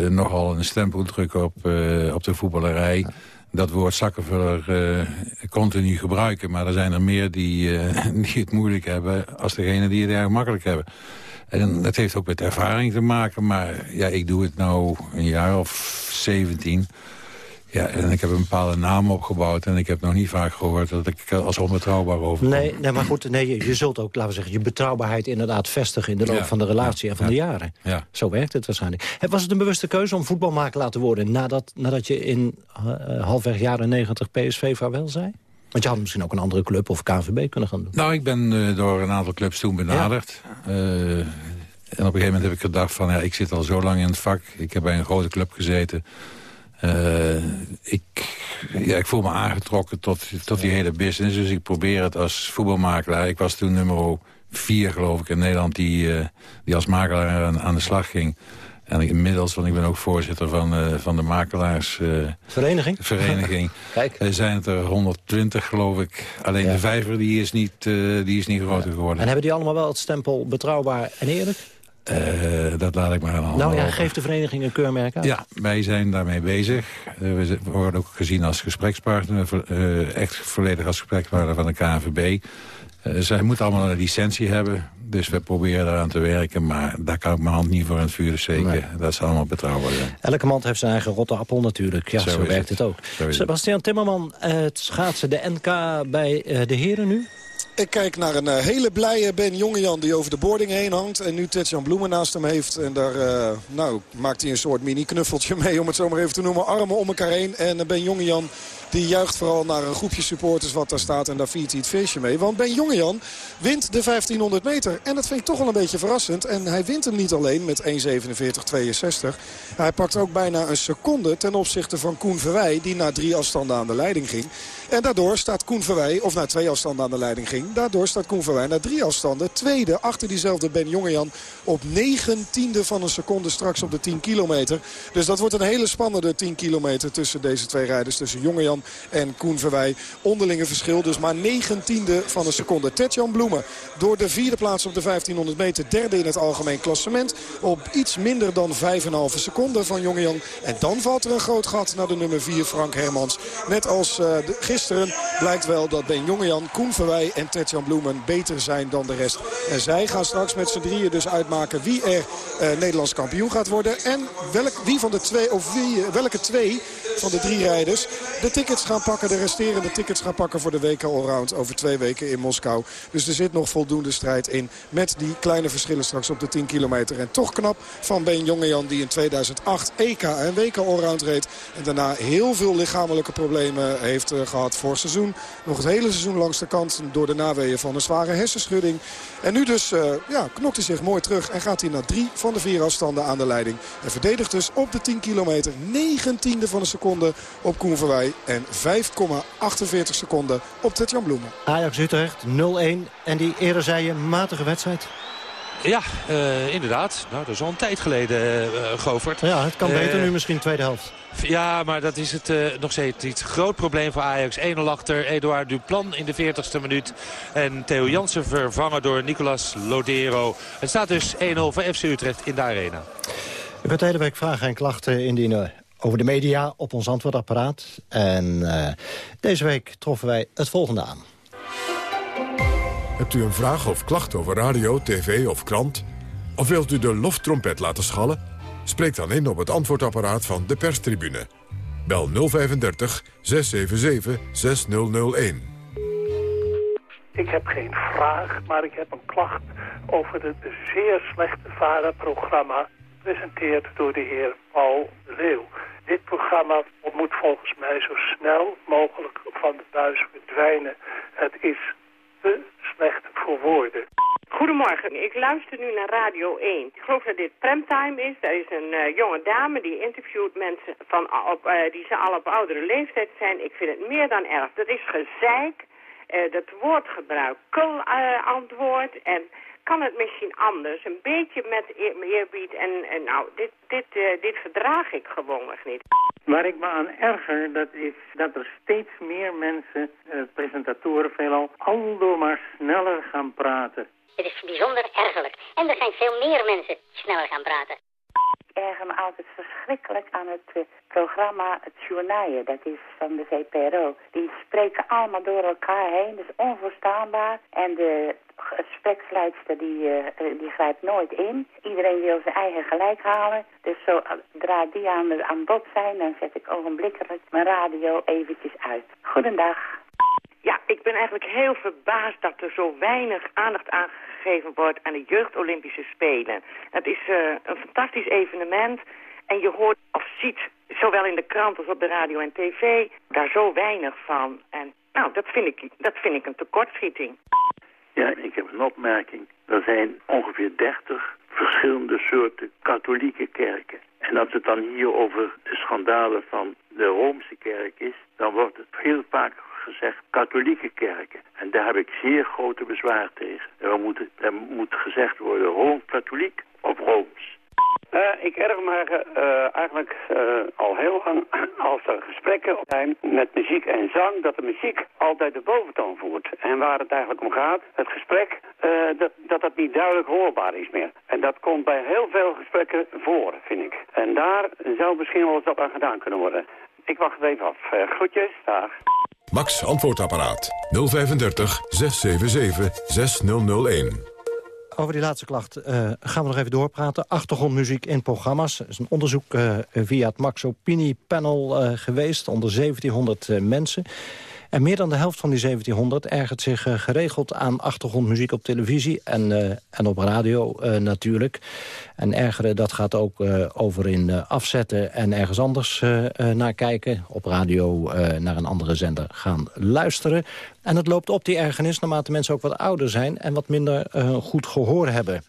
nogal een stempel drukken op, uh, op de voetballerij. Dat woord zakkenvuller uh, continu gebruiken. Maar er zijn er meer die, die het moeilijk hebben... als degene die het erg makkelijk hebben. En dat heeft ook met ervaring te maken. Maar ja, ik doe het nou een jaar of 17. Ja, en ik heb een bepaalde naam opgebouwd... en ik heb nog niet vaak gehoord dat ik als onbetrouwbaar overkom. Nee, nee maar goed, nee, je, je, zult ook, laten we zeggen... je betrouwbaarheid inderdaad vestigen in de loop van de relatie en van de jaren. Ja. Zo werkt het waarschijnlijk. Was het een bewuste keuze om voetbalmakelaar te worden... nadat, nadat je in uh, halfweg jaren 90 PSV vaarwel zei? Want je had misschien ook een andere club of KVB kunnen gaan doen. Nou, ik ben uh, door een aantal clubs toen benaderd. Uh, en op een gegeven moment heb ik gedacht van... ja, ik zit al zo lang in het vak. Ik heb bij een grote club gezeten... Uh, ik, ja, ik voel me aangetrokken tot, tot die hele business. Dus ik probeer het als voetbalmakelaar. Ik was toen nummer vier, geloof ik, in Nederland... die, uh, die als makelaar aan, aan, de slag ging. En inmiddels, want ik ben ook voorzitter van, uh, van de makelaars... vereniging? Vereniging. Kijk. zijn het er 120, geloof ik. Alleen ja. de vijver die is niet, die is niet groter geworden. En hebben die allemaal wel het stempel betrouwbaar en eerlijk? Uh, dat laat ik maar aan Nou ja, geeft de vereniging een keurmerk uit? Ja, wij zijn daarmee bezig. Uh, we worden ook gezien als gesprekspartner, uh, echt volledig als gesprekspartner van de KNVB. zij moeten allemaal een licentie hebben, dus we proberen eraan te werken. Maar daar kan ik mijn hand niet voor aan het vuur steken. Nee. Dat is allemaal betrouwbaar zijn. Elke man heeft zijn eigen rotte appel natuurlijk. Ja, zo, zo werkt het, het ook. Sebastian Timmerman, het schaatsen de NK bij de heren nu? Ik kijk naar een uh, hele blije Ben Jongejan die over de boarding heen hangt. En nu Tetjan Bloemen naast hem heeft. En daar uh, nou, maakt hij een soort mini-knuffeltje mee om het zo maar even te noemen. Armen om elkaar heen. En uh, Ben Jongejan die juicht vooral naar een groepje supporters wat daar staat. En daar viert hij het feestje mee. Want Ben Jongejan wint de 1500 meter. En dat vind ik toch wel een beetje verrassend. En hij wint hem niet alleen met 1.47.62. Hij pakt ook bijna een seconde ten opzichte van Koen Verwij. Die na drie afstanden aan de leiding ging. En daardoor staat Koen Verwij, of na twee afstanden aan de leiding ging. Daardoor staat Koen Verwij na drie afstanden. Tweede achter diezelfde Ben Jongejan op negentiende van een seconde straks op de 10 kilometer. Dus dat wordt een hele spannende 10 kilometer tussen deze twee rijders. Tussen Jongejan en Koen Verwij. Onderlinge verschil dus maar negentiende van een seconde. Tetjan Bloemen door de vierde plaats op de 1500 meter. Derde in het algemeen klassement. Op iets minder dan 5,5 seconden van Jongejan. En dan valt er een groot gat naar de nummer 4 Frank Hermans. Net als uh, de, gisteren blijkt wel dat Ben Jongejan, Koen Verwij en Tetjan Bloemen beter zijn dan de rest. En zij gaan straks met z'n drieën dus uitmaken wie er uh, Nederlands kampioen gaat worden. En welk, wie van de twee, of wie, welke twee van de drie rijders de tickets gaan pakken. De resterende tickets gaan pakken voor de WK Allround over twee weken in Moskou. Dus er zit nog voldoende strijd in met die kleine verschillen straks op de 10 kilometer. En toch knap van Ben Jongejan die in 2008 EK en WK Allround reed. En daarna heel veel lichamelijke problemen heeft uh, gehad voor seizoen. Nog het hele seizoen langs de kant door de naweeën van een zware hersenschudding. En nu dus uh, ja, knokt hij zich mooi terug en gaat hij naar drie van de vier afstanden aan de leiding. En verdedigt dus op de 10 kilometer 19e van een seconde op Koen Verwij. En 5,48 seconden op Tetjan Bloemen. Ajax Utrecht 0-1. En die eerder zei je matige wedstrijd. Ja, uh, inderdaad. Nou, dat is al een tijd geleden, uh, Govert. Ja, het kan beter uh, nu misschien tweede helft. Ja, maar dat is het nog steeds niet. Groot probleem voor Ajax. 1-0 achter Eduard Duplan in de 40ste minuut. En Theo Jansen vervangen door Nicolas Lodero. Het staat dus 1-0 voor FC Utrecht in de arena. U kunt de hele week vragen en klachten indienen over de media op ons antwoordapparaat. En uh, deze week troffen wij het volgende aan. Hebt u een vraag of klacht over radio, tv of krant? Of wilt u de loftrompet laten schallen? Spreek dan in op het antwoordapparaat van de perstribune. Bel 035 677 6001. Ik heb geen vraag, maar ik heb een klacht over het zeer slechte VARA-programma... gepresenteerd door de heer Paul Leeuw. Dit programma moet volgens mij zo snel mogelijk van de buis verdwijnen. Het is te slecht voor woorden. Goedemorgen, ik luister nu naar Radio 1. Ik geloof dat dit premtime is. Er is een uh, jonge dame die interviewt mensen van, op, uh, die ze al op oudere leeftijd zijn. Ik vind het meer dan erg. Dat is gezeik, uh, dat woordgebruik, kul antwoord en kan het misschien anders. Een beetje met eerbied en, en nou, dit, dit, dit verdraag ik gewoonweg niet. Waar ik me aan erger, dat is dat er steeds meer mensen, presentatoren veelal, aldoor maar sneller gaan praten. Het is bijzonder ergerlijk. En er zijn veel meer mensen sneller gaan praten. Erger me altijd verschrikkelijk aan het uh, programma Het. Dat is van de VPRO. Die spreken allemaal door elkaar heen. Dat is onverstaanbaar. En de gespreksleidster die, uh, die grijpt nooit in. Iedereen wil zijn eigen gelijk halen. Dus zodra die aan, aan bod zijn, dan zet ik ogenblikkelijk mijn radio eventjes uit. Goedendag. Ja, ik ben eigenlijk heel verbaasd dat er zo weinig aandacht aangegeven wordt aan de jeugd-Olympische Spelen. Het is uh, een fantastisch evenement en je hoort of ziet, zowel in de krant als op de radio en tv, daar zo weinig van. En nou, dat vind ik, dat vind ik een tekortschieting. Ja, ik heb een opmerking. Er zijn ongeveer 30 verschillende soorten katholieke kerken. En als het dan hier over de schandalen van de Roomse kerk is, dan wordt het heel vaak gezegd katholieke kerken. En daar heb ik zeer grote bezwaar tegen. Er moet, er moet gezegd worden rooms-katholiek of rooms. Uh, ik erg me uh, eigenlijk uh, al heel lang als er gesprekken zijn met muziek en zang, dat de muziek altijd de boventoon voert. En waar het eigenlijk om gaat, het gesprek, dat, dat dat niet duidelijk hoorbaar is meer. En dat komt bij heel veel gesprekken voor, vind ik. En daar zou misschien wel eens wat aan gedaan kunnen worden. Ik wacht het even af. groetjes, dag. Max Antwoordapparaat 035 677 6001. Over die laatste klacht uh, gaan we nog even doorpraten. Achtergrondmuziek in programma's. Er is een onderzoek uh, via het Max Opini Panel uh, geweest. Onder 1700 mensen. En meer dan de helft van die 1700 ergert zich uh, geregeld aan achtergrondmuziek op televisie en, uh, en op radio uh, natuurlijk. En ergeren, dat gaat ook over in afzetten en ergens anders naar kijken. Op radio naar een andere zender gaan luisteren. En het loopt op, die ergernis, naarmate mensen ook wat ouder zijn... en wat minder goed gehoor hebben.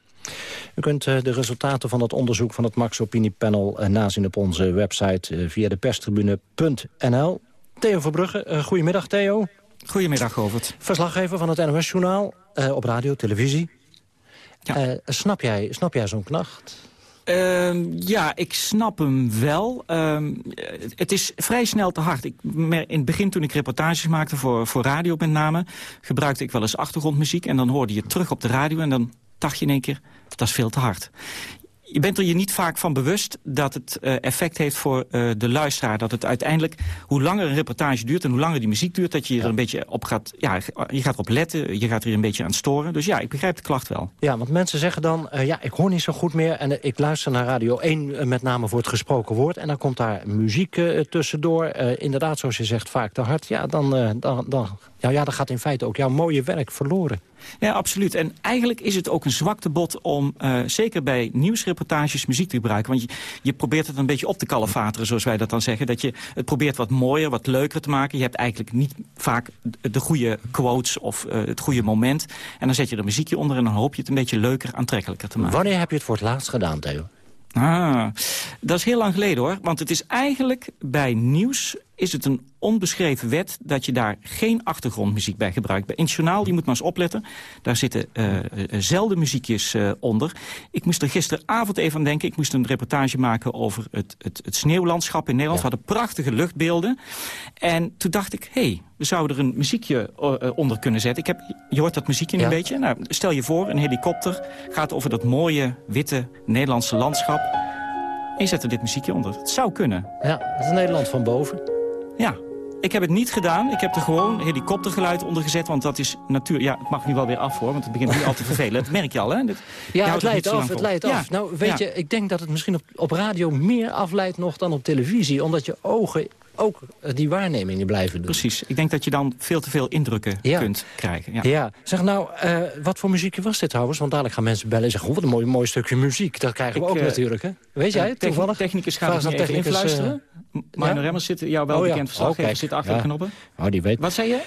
U kunt de resultaten van dat onderzoek van het Max Opinie Panel nazien op onze website via de perstribune.nl. Theo Verbrugge, uh, goedemiddag Theo. Goedemiddag, Govert. Verslaggever van het NOS-journaal uh, op radio, televisie. Ja. Uh, snap jij, snap jij zo'n knacht? Uh, ja, ik snap hem wel. Uh, het is vrij snel te hard. Ik, in het begin toen ik reportages maakte voor, voor radio met name... gebruikte ik wel eens achtergrondmuziek en dan hoorde je terug op de radio... en dan dacht je in één keer, dat is veel te hard je bent er je niet vaak van bewust dat het uh, effect heeft voor uh, de luisteraar. Dat het uiteindelijk, hoe langer een reportage duurt en hoe langer die muziek duurt... dat je er een beetje op gaat, ja, je gaat erop letten, je gaat er een beetje aan storen. Dus ja, ik begrijp de klacht wel. Ja, want mensen zeggen dan, uh, ja, ik hoor niet zo goed meer... en ik luister naar Radio 1 met name voor het gesproken woord... en dan komt daar muziek tussendoor. inderdaad, zoals je zegt, vaak te hard. Ja, dan, dan, dan, ja, ja, dan gaat in feite ook jouw mooie werk verloren. Ja, absoluut. En eigenlijk is het ook een zwaktebod om, uh, zeker bij nieuwsreportages, muziek te gebruiken. Want je, je probeert het een beetje op te kalefateren, zoals wij dat dan zeggen. Dat je het probeert wat mooier, wat leuker te maken. Je hebt eigenlijk niet vaak de goede quotes of uh, het goede moment. En dan zet je er muziekje onder en dan hoop je het een beetje leuker, aantrekkelijker te maken. Wanneer heb je het voor het laatst gedaan, Theo? Ah, dat is heel lang geleden hoor. Want het is eigenlijk bij nieuws is het een onbeschreven wet dat je daar geen achtergrondmuziek bij gebruikt. Bij het journaal, je moet maar eens opletten, daar zitten uh, zelden muziekjes uh, onder. Ik moest er gisteravond even aan denken. Ik moest een reportage maken over het, het, het sneeuwlandschap in Nederland. Ja. We hadden prachtige luchtbeelden. En toen dacht ik, hé, hey, we zouden er een muziekje onder kunnen zetten. Ik heb, je hoort dat muziekje ja. een beetje. Nou, stel je voor, een helikopter gaat over dat mooie, witte Nederlandse landschap. En je zet er dit muziekje onder. Het zou kunnen. Ja, het is Nederland van boven. Ja, ik heb het niet gedaan. Ik heb er gewoon helikoptergeluid onder gezet. Want dat is natuurlijk... Ja, het mag nu wel weer af hoor. Want het begint nu al te vervelen. Dat merk je al, hè? Dat, ja, het leidt af. Het leidt af. Nou, weet ja. je, ik denk dat het misschien op, op radio meer afleidt nog dan op televisie. Omdat je ogen ook die waarnemingen blijven doen. Precies. Ik denk dat je dan veel te veel indrukken ja. kunt krijgen. Ja. ja. Zeg nou, uh, wat voor muziekje was dit trouwens? Want dadelijk gaan mensen bellen en zeggen... Wat een mooi, mooi stukje muziek. Dat krijgen we ik, ook uh, natuurlijk, hè? Weet jij het toevallig? Technicus gaat het even influisteren. Uh, Marno Remmers zit, jou wel oh, bekend verslaggever, oh, zit achter de knoppen. Oh, die weet. Wat zei je?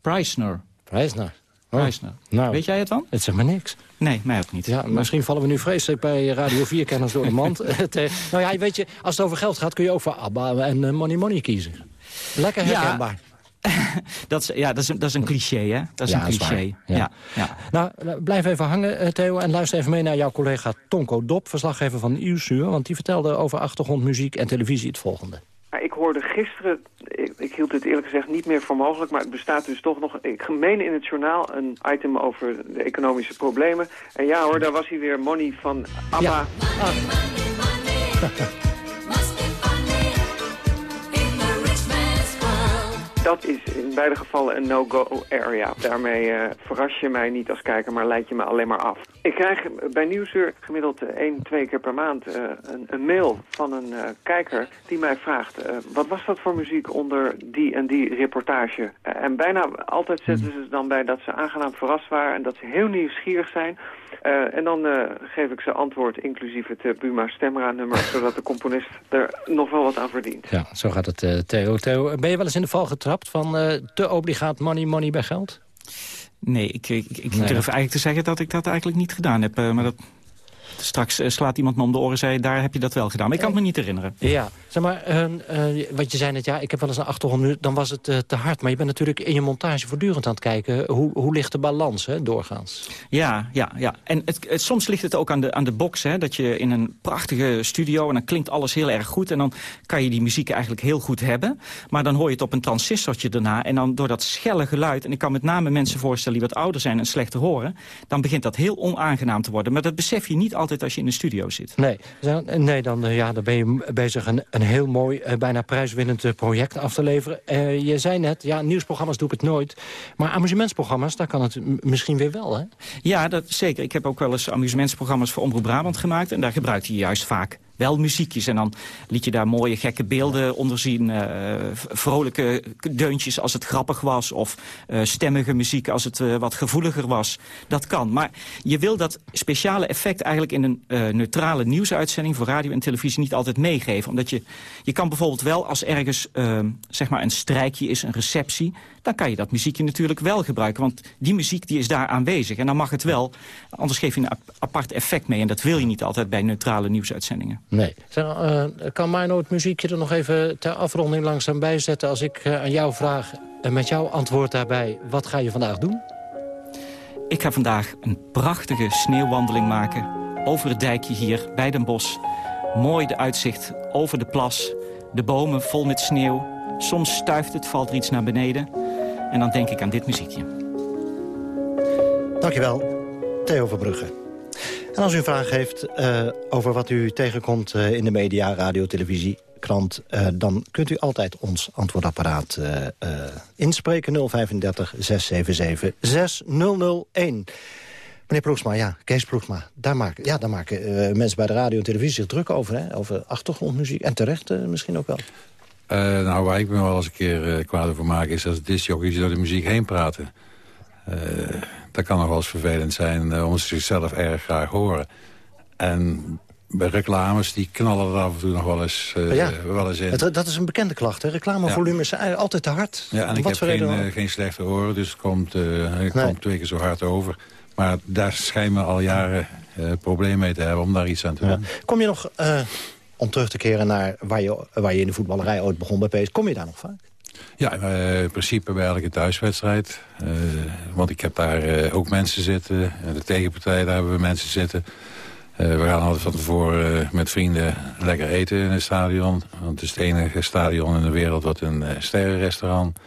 Preisner. Preisner. Reisner. Nou, Weet jij het dan? Het zegt maar niks. Nee, mij ook niet. Ja, misschien vallen we nu vreselijk bij Radio 4 kenners door de mand. nou ja, weet je, als het over geld gaat kun je ook voor ABBA en eh, Money Money kiezen. Lekker Ja. herkenbaar. Dat is, ja, dat is, een- dat is een cliché, hè? Dat is Ja, een is cliché. Ja. ja. Ja, Nou, eh, blijf even hangen, eh, Theo, en luister even mee naar jouw collega Tonko Dop, verslaggever van Nieuwsuur, want die vertelde over achtergrondmuziek en televisie het volgende. Maar ik hoorde gisteren, ik, hield het eerlijk gezegd niet meer voor mogelijk... maar het bestaat dus toch nog, ik meen in het journaal... een item over de economische problemen. En ja hoor, daar was hij weer, Money van ABBA. Dat is in beide gevallen een no-go area. Daarmee eh, verras je mij niet als kijker, maar leid je me alleen maar af. Ik krijg bij Nieuwsuur gemiddeld eh, één, twee keer per maand eh, een, een mail van een kijker die mij vraagt... wat was dat voor muziek onder die en die reportage? En bijna altijd zetten ze dan bij dat ze aangenaam verrast waren... en dat ze heel nieuwsgierig zijn... Eh, en dan eh, geef ik ze antwoord, inclusief het eh, Buma Stemra-nummer... zodat de componist er nog wel wat aan verdient. Ja, zo gaat het, eh, Theo. Theo, ben je wel eens in de val getrapt van eh, te obligaat money money bij geld? Nee, ik, ik, ik Nee. durf eigenlijk te zeggen dat ik dat eigenlijk niet gedaan heb. eh, maar dat, straks eh, slaat iemand me om de oren en zei... daar heb je dat wel gedaan. Maar ik kan het me niet herinneren. Ja, zeg maar, eh, eh, wat je zei net, ja, ik heb wel eens een achtergrond, dan was het eh, te hard. Maar je bent natuurlijk in je montage voortdurend aan het kijken, hoe, hoe ligt de balans, hè, doorgaans? Ja, ja, ja. En het, het- soms ligt het ook aan de, aan de box. Hè, dat je in een prachtige studio en dan klinkt alles heel erg goed. En dan kan je die muziek eigenlijk heel goed hebben. Maar dan hoor je het op een transistortje daarna. En dan door dat schelle geluid. En ik kan met name mensen voorstellen die wat ouder zijn en slechter horen. Dan begint dat heel onaangenaam te worden. Maar dat besef je niet altijd als je in de studio zit. Nee, nee dan, eh, ja, dan ben je bezig een, een heel mooi, eh, bijna prijswinnend eh, project af te leveren. Je zei net, ja, nieuwsprogramma's doe ik het nooit. Maar amusementsprogramma's, daar kan het misschien weer wel, hè? Ja, dat zeker. Ik heb ook wel eens amusementsprogramma's voor Omroep Brabant gemaakt. En daar gebruikte je juist vaak wel muziekjes. En dan liet je daar mooie gekke beelden onder zien. eh, vrolijke deuntjes als het grappig was. Of eh, stemmige muziek als het eh, wat gevoeliger was. Dat kan. Maar je wil dat speciale effect eigenlijk in een neutrale nieuwsuitzending... voor radio en televisie niet altijd meegeven. Omdat je, je kan bijvoorbeeld wel als ergens eh, zeg maar een strijkje is, een receptie... dan kan je dat muziekje natuurlijk wel gebruiken. Want die muziek die is daar aanwezig. En dan mag het wel. Anders geef je een ap- apart effect mee. En dat wil je niet altijd bij neutrale nieuwsuitzendingen. Nee. Zeg, eh, kan Marno het muziekje er nog even ter afronding langzaam bij zetten... als ik eh, aan jou vraag, en met jouw antwoord daarbij, wat ga je vandaag doen? Ik ga vandaag een prachtige sneeuwwandeling maken. Over het dijkje hier bij Den Bosch. Mooi de uitzicht over de plas. De bomen vol met sneeuw. Soms stuift het, valt er iets naar beneden. En dan denk ik aan dit muziekje. Dankjewel, Theo Verbrugge. En als u een vraag heeft eh, over wat u tegenkomt eh, in de media, radio, televisie, krant... eh, dan kunt u altijd ons antwoordapparaat inspreken. 035 677 6001. Meneer Ploegsma, ja, Kees Ploegsma. Daar maken, ja, daar maken mensen bij de radio en televisie zich druk over. Hè? Over achtergrondmuziek. En terecht misschien ook wel. Eh, nou, waar ik me wel eens een keer uh, kwaad over maak... is dat de discjockeys door de muziek heen praten. Uh, dat kan nog wel eens vervelend zijn, uh, omdat ze zichzelf erg graag horen. En bij reclames, die knallen er af en toe nog wel eens, uh, ja, wel eens in. Het, dat is een bekende klacht, hè? Reclamevolumes ja. zijn altijd te hard. Ja, en ik heb geen, geen, slechte oren, dus het komt, het nee. komt twee keer zo hard over. Maar daar schijnen we al jaren problemen mee te hebben om daar iets aan te doen. Ja. Kom je nog om terug te keren naar waar je, waar je in de voetballerij ooit begon bij PS. Kom je daar nog vaak? Ja, uh, in principe bij elke thuiswedstrijd. Uh, want ik heb daar uh, ook mensen zitten. De tegenpartij, daar hebben we mensen zitten. we gaan altijd van tevoren met vrienden lekker eten in het stadion. Want het is het enige stadion in de wereld wat een sterrenrestaurant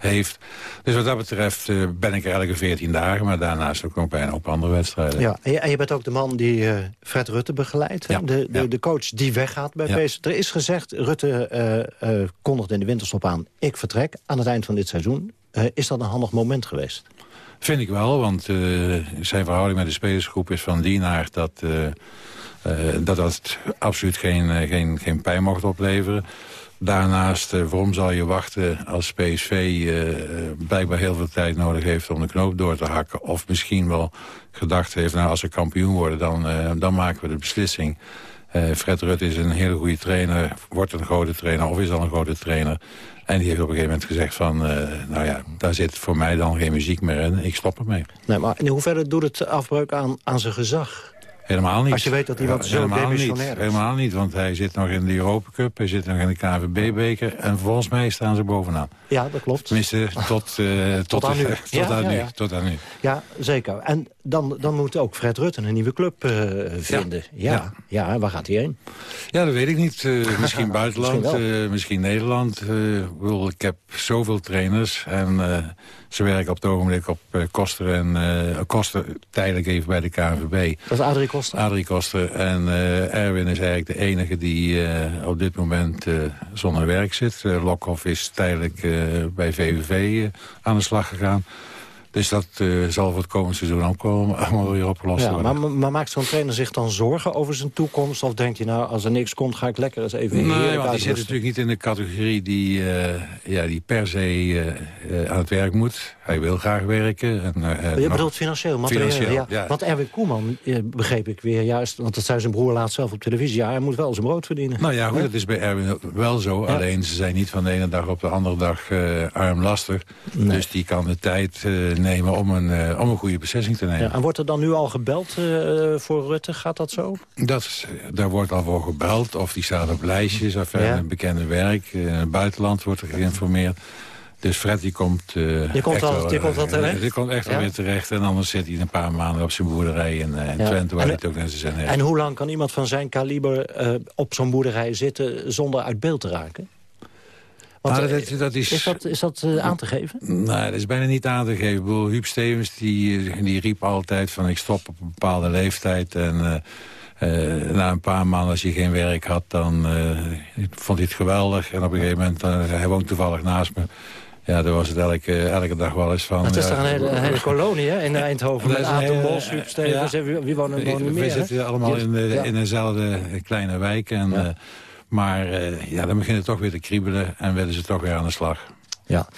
heeft. Dus wat dat betreft uh, ben ik er elke 14 dagen... maar daarnaast ook nog bijna op andere wedstrijden. Ja, en je, en je bent ook de man die uh, Fred Rutte begeleidt. Ja, de, de, ja. de, coach die weggaat bij ja. PSV. Er is gezegd, Rutte uh, kondigde in de winterstop aan... ik vertrek aan het eind van dit seizoen. is dat een handig moment geweest? Vind ik wel, want zijn verhouding met de spelersgroep is van die aard... dat dat, dat absoluut geen, geen, geen pijn mocht opleveren... Daarnaast, uh, waarom zal je wachten als PSV uh, blijkbaar heel veel tijd nodig heeft om de knoop door te hakken. Of misschien wel gedacht heeft, nou als we kampioen worden, dan, dan maken we de beslissing. Fred Rutte is een hele goede trainer, wordt een grote trainer of is al een grote trainer. En die heeft op een gegeven moment gezegd van, nou ja, daar zit voor mij dan geen muziek meer in. Ik stop ermee. Nee, maar in hoeverre doet het afbreuk aan, aan zijn gezag? Helemaal niet. Als je weet dat iemand zo demissionair is. Helemaal niet, want hij zit nog in de Europa Cup, hij zit nog in de KVB-beker... en volgens mij staan ze bovenaan. Ja, dat klopt. Tenminste, tot, uh, tot, tot, aan nu. tot, ja, aan ja, nu, ja. tot aan nu. Ja, zeker. En dan, dan moet ook Fred Rutten een nieuwe club uh, vinden. Ja. Ja. waar gaat hij heen? Ja, dat weet ik niet. Uh, misschien buitenland, misschien, misschien, Nederland. ik heb zoveel trainers en ze werken op het ogenblik op uh, Koster en uh, Koster tijdelijk even bij de KNVB. Dat is Adrie Koster. Adrie Koster. En uh, Erwin is eigenlijk de enige die op dit moment zonder werk zit. Lokhoff is tijdelijk bij VVV aan de slag gegaan. Dus dat uh, zal voor het komende seizoen ook allemaal weer opgelost ja, worden. Maar, maar maakt zo'n trainer zich dan zorgen over zijn toekomst? Of denkt hij nou, als er niks komt, ga ik lekker eens even... Nee, want die zit natuurlijk niet in de categorie die, uh, ja, die per se uh, aan het werk moet. Hij wil graag werken. En, Je bedoelt financieel, materieel. Financieel, ja. Want Erwin Koeman, begreep ik weer juist... want dat zei zijn broer laatst zelf op televisie... ja, hij moet wel zijn brood verdienen. Nou ja, goed, dat is bij Erwin wel zo. Alleen ze zijn niet van de ene dag op de andere dag armlastig. Nee. Dus die kan de tijd nemen om een, uh, om een goede beslissing te nemen. Ja, en wordt er dan nu al gebeld uh, voor Rutte? Gaat dat zo? Dat, daar wordt al voor gebeld. Of die staat op lijstjes of ja. een bekende werk. In het buitenland wordt er geïnformeerd. Dus Fred die komt, uh, die komt, al, die komt al terecht? Die komt echt wel weer terecht. En anders zit hij een paar maanden op zijn boerderij in, uh, in ja. Twente, waar en, hij ook naar zijn heeft. En hoe lang kan iemand van zijn kaliber uh, op zo'n boerderij zitten zonder uit beeld te raken? Want, nou, dat, dat is, is, dat, is dat uh, aan te geven? Nou, dat is bijna niet aan te geven. Bedoel, Huub Stevens die, eh, die riep altijd van ik stop op een bepaalde leeftijd. En uh, na een paar maanden als je geen werk had, dan vond hij het geweldig. En op een gegeven moment, hij woont toevallig naast me. Ja, dan was het elke, elke dag wel eens van... Het is toch een hele, een hele kolonie hè, in Eindhoven met Aten Bos, Huub Stevens. Ja. Wie, wie wonen, wonen meer? We zitten allemaal in, de, ja. in dezelfde kleine wijk. En, ja. Maar uh, ja, dan begint het toch weer te kriebelen en willen ze toch weer aan de slag. Ja.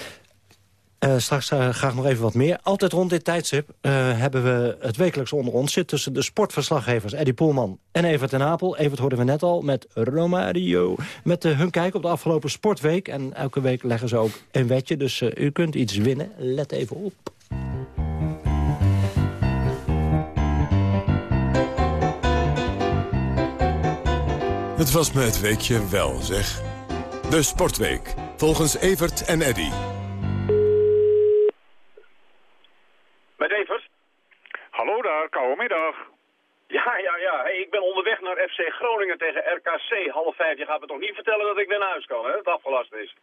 Uh, straks uh, graag nog even wat meer. Altijd rond dit tijdstip hebben we het wekelijks onder ons zit... tussen de sportverslaggevers Eddie Poelman en Evert ten Apel. Evert hoorden we net al met Romario. Met hun kijk op de afgelopen sportweek. En elke week leggen ze ook een wetje. Dus u kunt iets winnen. Let even op. Het was me het weekje wel, zeg. De Sportweek, volgens Evert en Eddy. Met Evert? Hallo daar, koude middag. Ja, ja, ja. Hey, ik ben onderweg naar FC Groningen tegen RKC. Half vijf. Je gaat me toch niet vertellen dat ik weer naar huis kan, hè? Het afgelast is.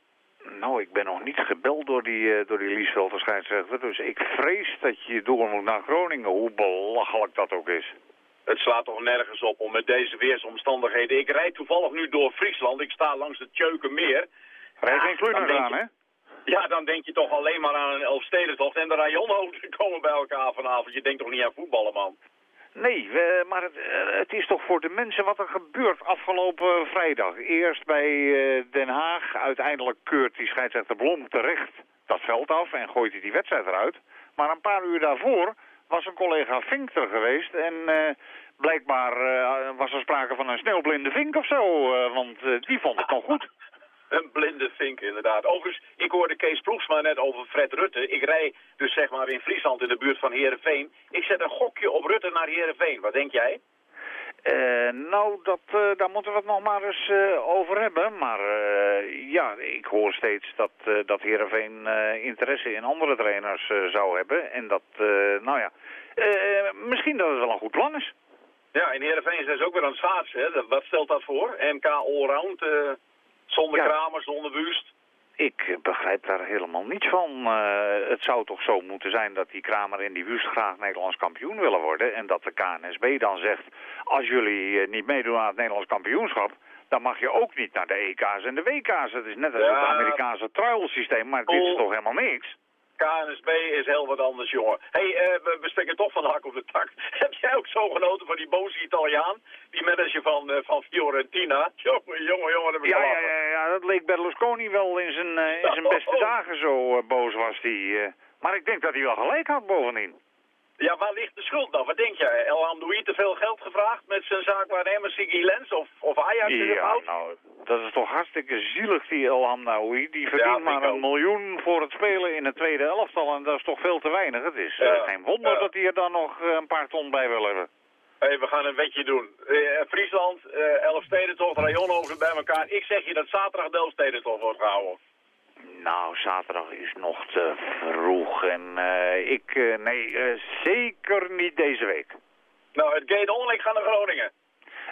Nou, ik ben nog niet gebeld door die, uh, door die Liesveld scheidsrechter. Dus ik vrees dat je door moet naar Groningen, hoe belachelijk dat ook is. Het slaat toch nergens op om met deze weersomstandigheden... Ik rijd toevallig nu door Friesland. Ik sta langs het Tjeukenmeer. Rijd geen Kluner aan, hè? Ja, dan denk je toch alleen maar aan een Elfstedentocht. En de rayonhoofden komen bij elkaar vanavond. Je denkt toch niet aan voetballen, man? Nee, we, maar het, eh, het, is toch voor de mensen wat er gebeurt afgelopen vrijdag. Eerst bij uh, Den Haag, uiteindelijk keurt die scheidsrechter Blom terecht dat veld af en gooit hij die wedstrijd eruit. Maar een paar uur daarvoor was een collega Vink er geweest en uh, blijkbaar uh, was er sprake van een sneeuwblinde vink of zo, uh, want die vond het nog goed. Een blinde vink, inderdaad. Overigens, ik hoorde Kees Ploegsma net over Fred Rutte. Ik rij dus zeg maar in Friesland in de buurt van Heerenveen. Ik zet een gokje op Rutte naar Heerenveen. Wat denk jij? Uh, nou, dat, uh, daar moeten we het nog maar eens uh, over hebben. Maar ja, ik hoor steeds dat, dat Heerenveen interesse in andere trainers zou hebben. En dat, nou ja, misschien dat het wel een goed plan is. Ja, in Heerenveen zijn ze ook weer aan het schaatsen. Hè? Wat stelt dat voor? MK Allround, zonder ja. Kramer, zonder Wust? Ik begrijp daar helemaal niets van. Uh, het zou toch zo moeten zijn dat die Kramer en die Wust graag Nederlands kampioen willen worden. En dat de KNSB dan zegt, als jullie niet meedoen aan het Nederlands kampioenschap... dan mag je ook niet naar de EK's en de WK's. Het is net als ja. het Amerikaanse trial-systeem, maar dit is toch helemaal niks? KNSB is heel wat anders, jongen. Hé, hey, uh, we, we spreken toch van de hak op de tak. Heb jij ook zo genoten van die boze Italiaan? Die manager van, uh, van Fiorentina? Jongen, jongen, jongen. Dat ja, ja, ja, ja, dat leek Berlusconi wel in zijn, uh, in zijn beste dagen zo boos was die. maar ik denk dat hij wel gelijk had bovendien. Ja, waar ligt de schuld dan? Wat denk jij? El Amdoui te veel geld gevraagd met zijn zaakwaarnemer Siggy Lens of, of Ajax in Ja, fout? nou, dat is toch hartstikke zielig, die El Hamdaoui. Die verdient maar een ook. miljoen voor het spelen in het tweede elftal. En dat is toch veel te weinig. Het is eh, Ja, geen wonder ja. dat hij er dan nog eh, een paar ton bij wil hebben. Hé, we gaan een wetje doen. Eh, Friesland, eh Elfstedentocht, Rajonhoven bij elkaar. Ik zeg je dat zaterdag de Elfstedentocht wordt gehouden. Nou, zaterdag is nog te vroeg. En eh, ik, eh, nee, eh, zeker niet deze week. Nou, het gaat on, ik ga naar Groningen.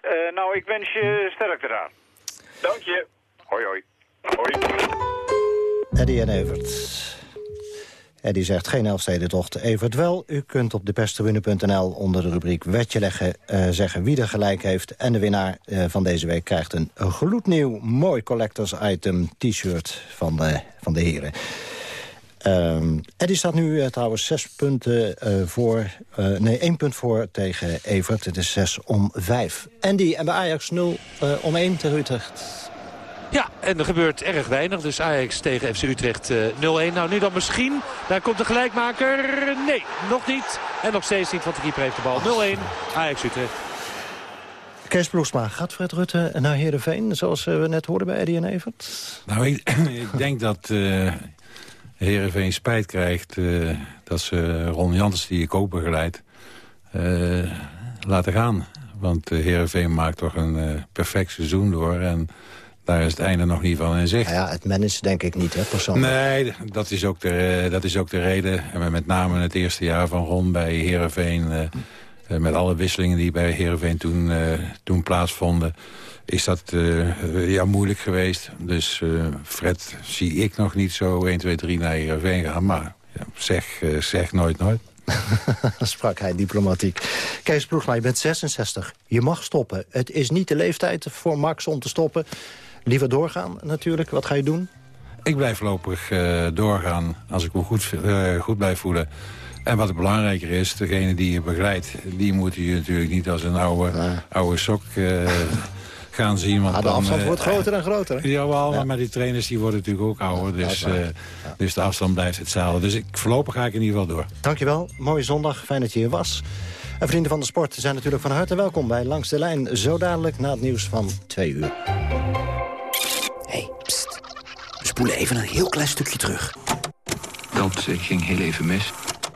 Eh, nou, ik wens je sterkte daar. Dank je. Hoi, hoi. Hoi. Eddie en Evert. Eddie zegt geen Elfstedentocht. Evert wel. U kunt op deperstribune.nl onder de rubriek Wetje leggen... eh, zeggen wie er gelijk heeft. En de winnaar eh, van deze week krijgt een gloednieuw mooi collectors item t-shirt van de, van de heren. Ehm Eddie staat nu eh, trouwens zes punten voor... nee, één punt voor tegen Evert. Het is zes om vijf. Andy en bij Ajax 0 eh, om 1 tegen Utrecht. Ja, en er gebeurt erg weinig. Dus Ajax tegen FC Utrecht eh, 0-1. Nou, nu dan misschien. Daar komt de gelijkmaker. Nee, nog niet. En nog steeds niet, want de keeper heeft de bal. 0-1, Ajax Utrecht. Kees Ploegsma, gaat Fred Rutte naar Heerenveen... zoals eh, we net hoorden bij Eddie en Evert? Nou, ik, ik denk dat eh Heerenveen spijt krijgt... eh, dat ze Ron Jans, die ik ook begeleid, eh, laten gaan. Want uh, Heerenveen maakt toch een eh, perfect seizoen door... en daar is het einde nog niet van in zicht. Ja, het managen denk ik niet, hè, persoonlijk. Nee, dat is ook de, dat is ook de reden. En met name het eerste jaar van Ron bij Heerenveen... eh, eh, met alle wisselingen die bij Heerenveen toen, eh, toen plaatsvonden... is dat ja, moeilijk geweest. Dus Fred zie ik nog niet zo 1, 2, 3 naar Heerenveen gaan. Maar ja, zeg, zeg nooit nooit. Sprak hij diplomatiek. Kees Ploegsma, je bent 66. Je mag stoppen. Het is niet de leeftijd voor Max om te stoppen. Liever doorgaan natuurlijk. Wat ga je doen? Ik blijf voorlopig eh, doorgaan als ik me goed, eh, goed blijf voelen. En wat belangrijker is, degene die je begeleidt... die moet je natuurlijk niet als een oude, oude sok eh, gaan zien. Want Ah, de afstand wordt groter en groter. Jawel, maar die trainers die worden natuurlijk ook ouder. Dus, dus de afstand blijft hetzelfde. Dus ik, voorlopig ga ik in ieder geval door. Dankjewel. Mooie zondag. Fijn dat je hier was. En vrienden van de sport zijn natuurlijk van harte welkom bij Langs de Lijn. Zo dadelijk na het nieuws van twee uur. Spoelen even een heel klein stukje terug. Dat ging heel even mis.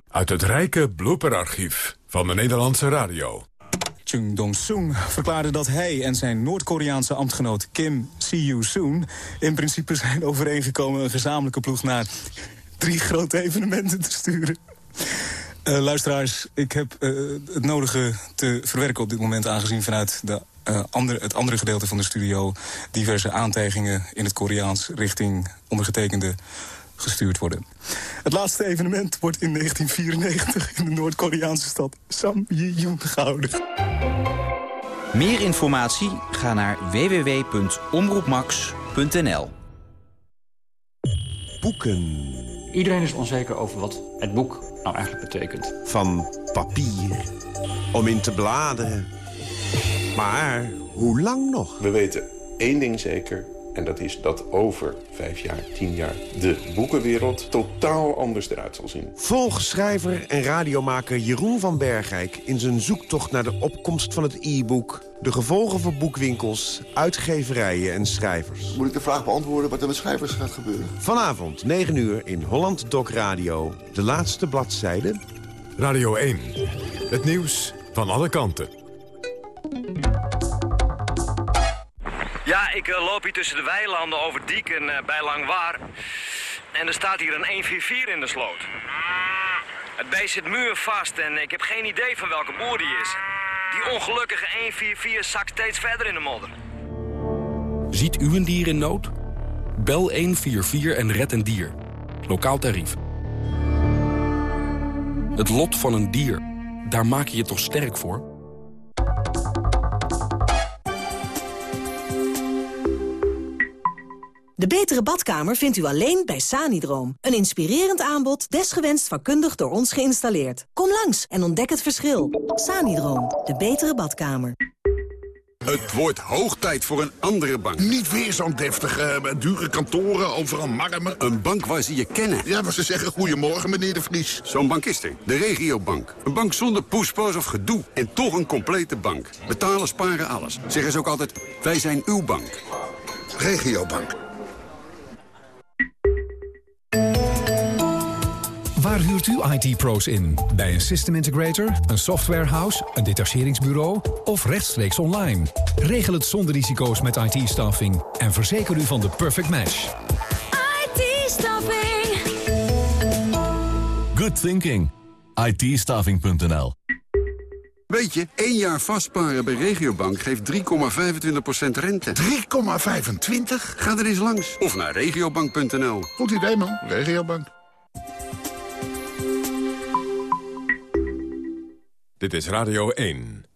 Uit het rijke blooperarchief van de Nederlandse radio. Chung Dong-soon verklaarde dat hij en zijn Noord-Koreaanse ambtgenoot Kim See-you-soon... in principe zijn overeengekomen een gezamenlijke ploeg naar drie grote evenementen te sturen. Eh, luisteraars, ik heb eh, het nodige te verwerken op dit moment... aangezien vanuit de, eh, andere, het andere gedeelte van de studio... diverse aantijgingen in het Koreaans richting ondergetekende gestuurd worden. Het laatste evenement wordt in 1994 in de Noord-Koreaanse stad Samyeon gehouden. Meer informatie? Ga naar www.omroepmax.nl Boeken. Iedereen is onzeker over wat het boek nou eigenlijk betekent. Van papier. Om in te bladeren. Maar hoe lang nog? We weten één ding zeker. En dat is dat over vijf jaar, tien jaar... de boekenwereld totaal anders eruit zal zien. Volg schrijver en radiomaker Jeroen van Bergijk... in zijn zoektocht naar de opkomst van het e-book... de gevolgen voor boekwinkels, uitgeverijen en schrijvers. Moet ik de vraag beantwoorden wat er met schrijvers gaat gebeuren? Vanavond, 9 uur, in Holland Doc Radio. De laatste bladzijde. Radio 1. Het nieuws van alle kanten. Ja, ik eh, loop hier tussen de weilanden over Diek en eh, bij Langwaar. En er staat hier een 144 in de sloot. Het beest zit muurvast en ik heb geen idee van welke boer die is. Die ongelukkige 144 zakt steeds verder in de modder. Ziet u een dier in nood? Bel 144 en red een dier. Lokaal tarief. Het lot van een dier, daar maak je je toch sterk voor? De betere badkamer vindt u alleen bij Sanidroom. Een inspirerend aanbod, desgewenst vakkundig door ons geïnstalleerd. Kom langs en ontdek het verschil. Sanidroom, de betere badkamer. Het wordt hoog tijd voor een andere bank. Niet weer zo'n deftige, eh, dure kantoren, overal marmer. Een bank waar ze je kennen. Ja, waar ze zeggen goedemorgen, meneer de Vries. Zo'n bank is er. De regiobank. Een bank zonder poespas of gedoe. En toch een complete bank. Betalen, sparen, alles. Zeggen ze ook altijd, wij zijn uw bank. Regiobank. Waar huurt u IT-pro's in? Bij een system integrator, een softwarehouse, een detacheringsbureau of rechtstreeks online? Regel het zonder risico's met IT-staffing en verzeker u van de perfect match. IT-staffing. Good thinking. IT-staffing.nl Weet je, één jaar vastparen bij Regiobank geeft 3,25% rente. 3,25? Ga er eens langs. Of naar regiobank.nl. Goed idee, man. Regiobank. Dit is Radio 1.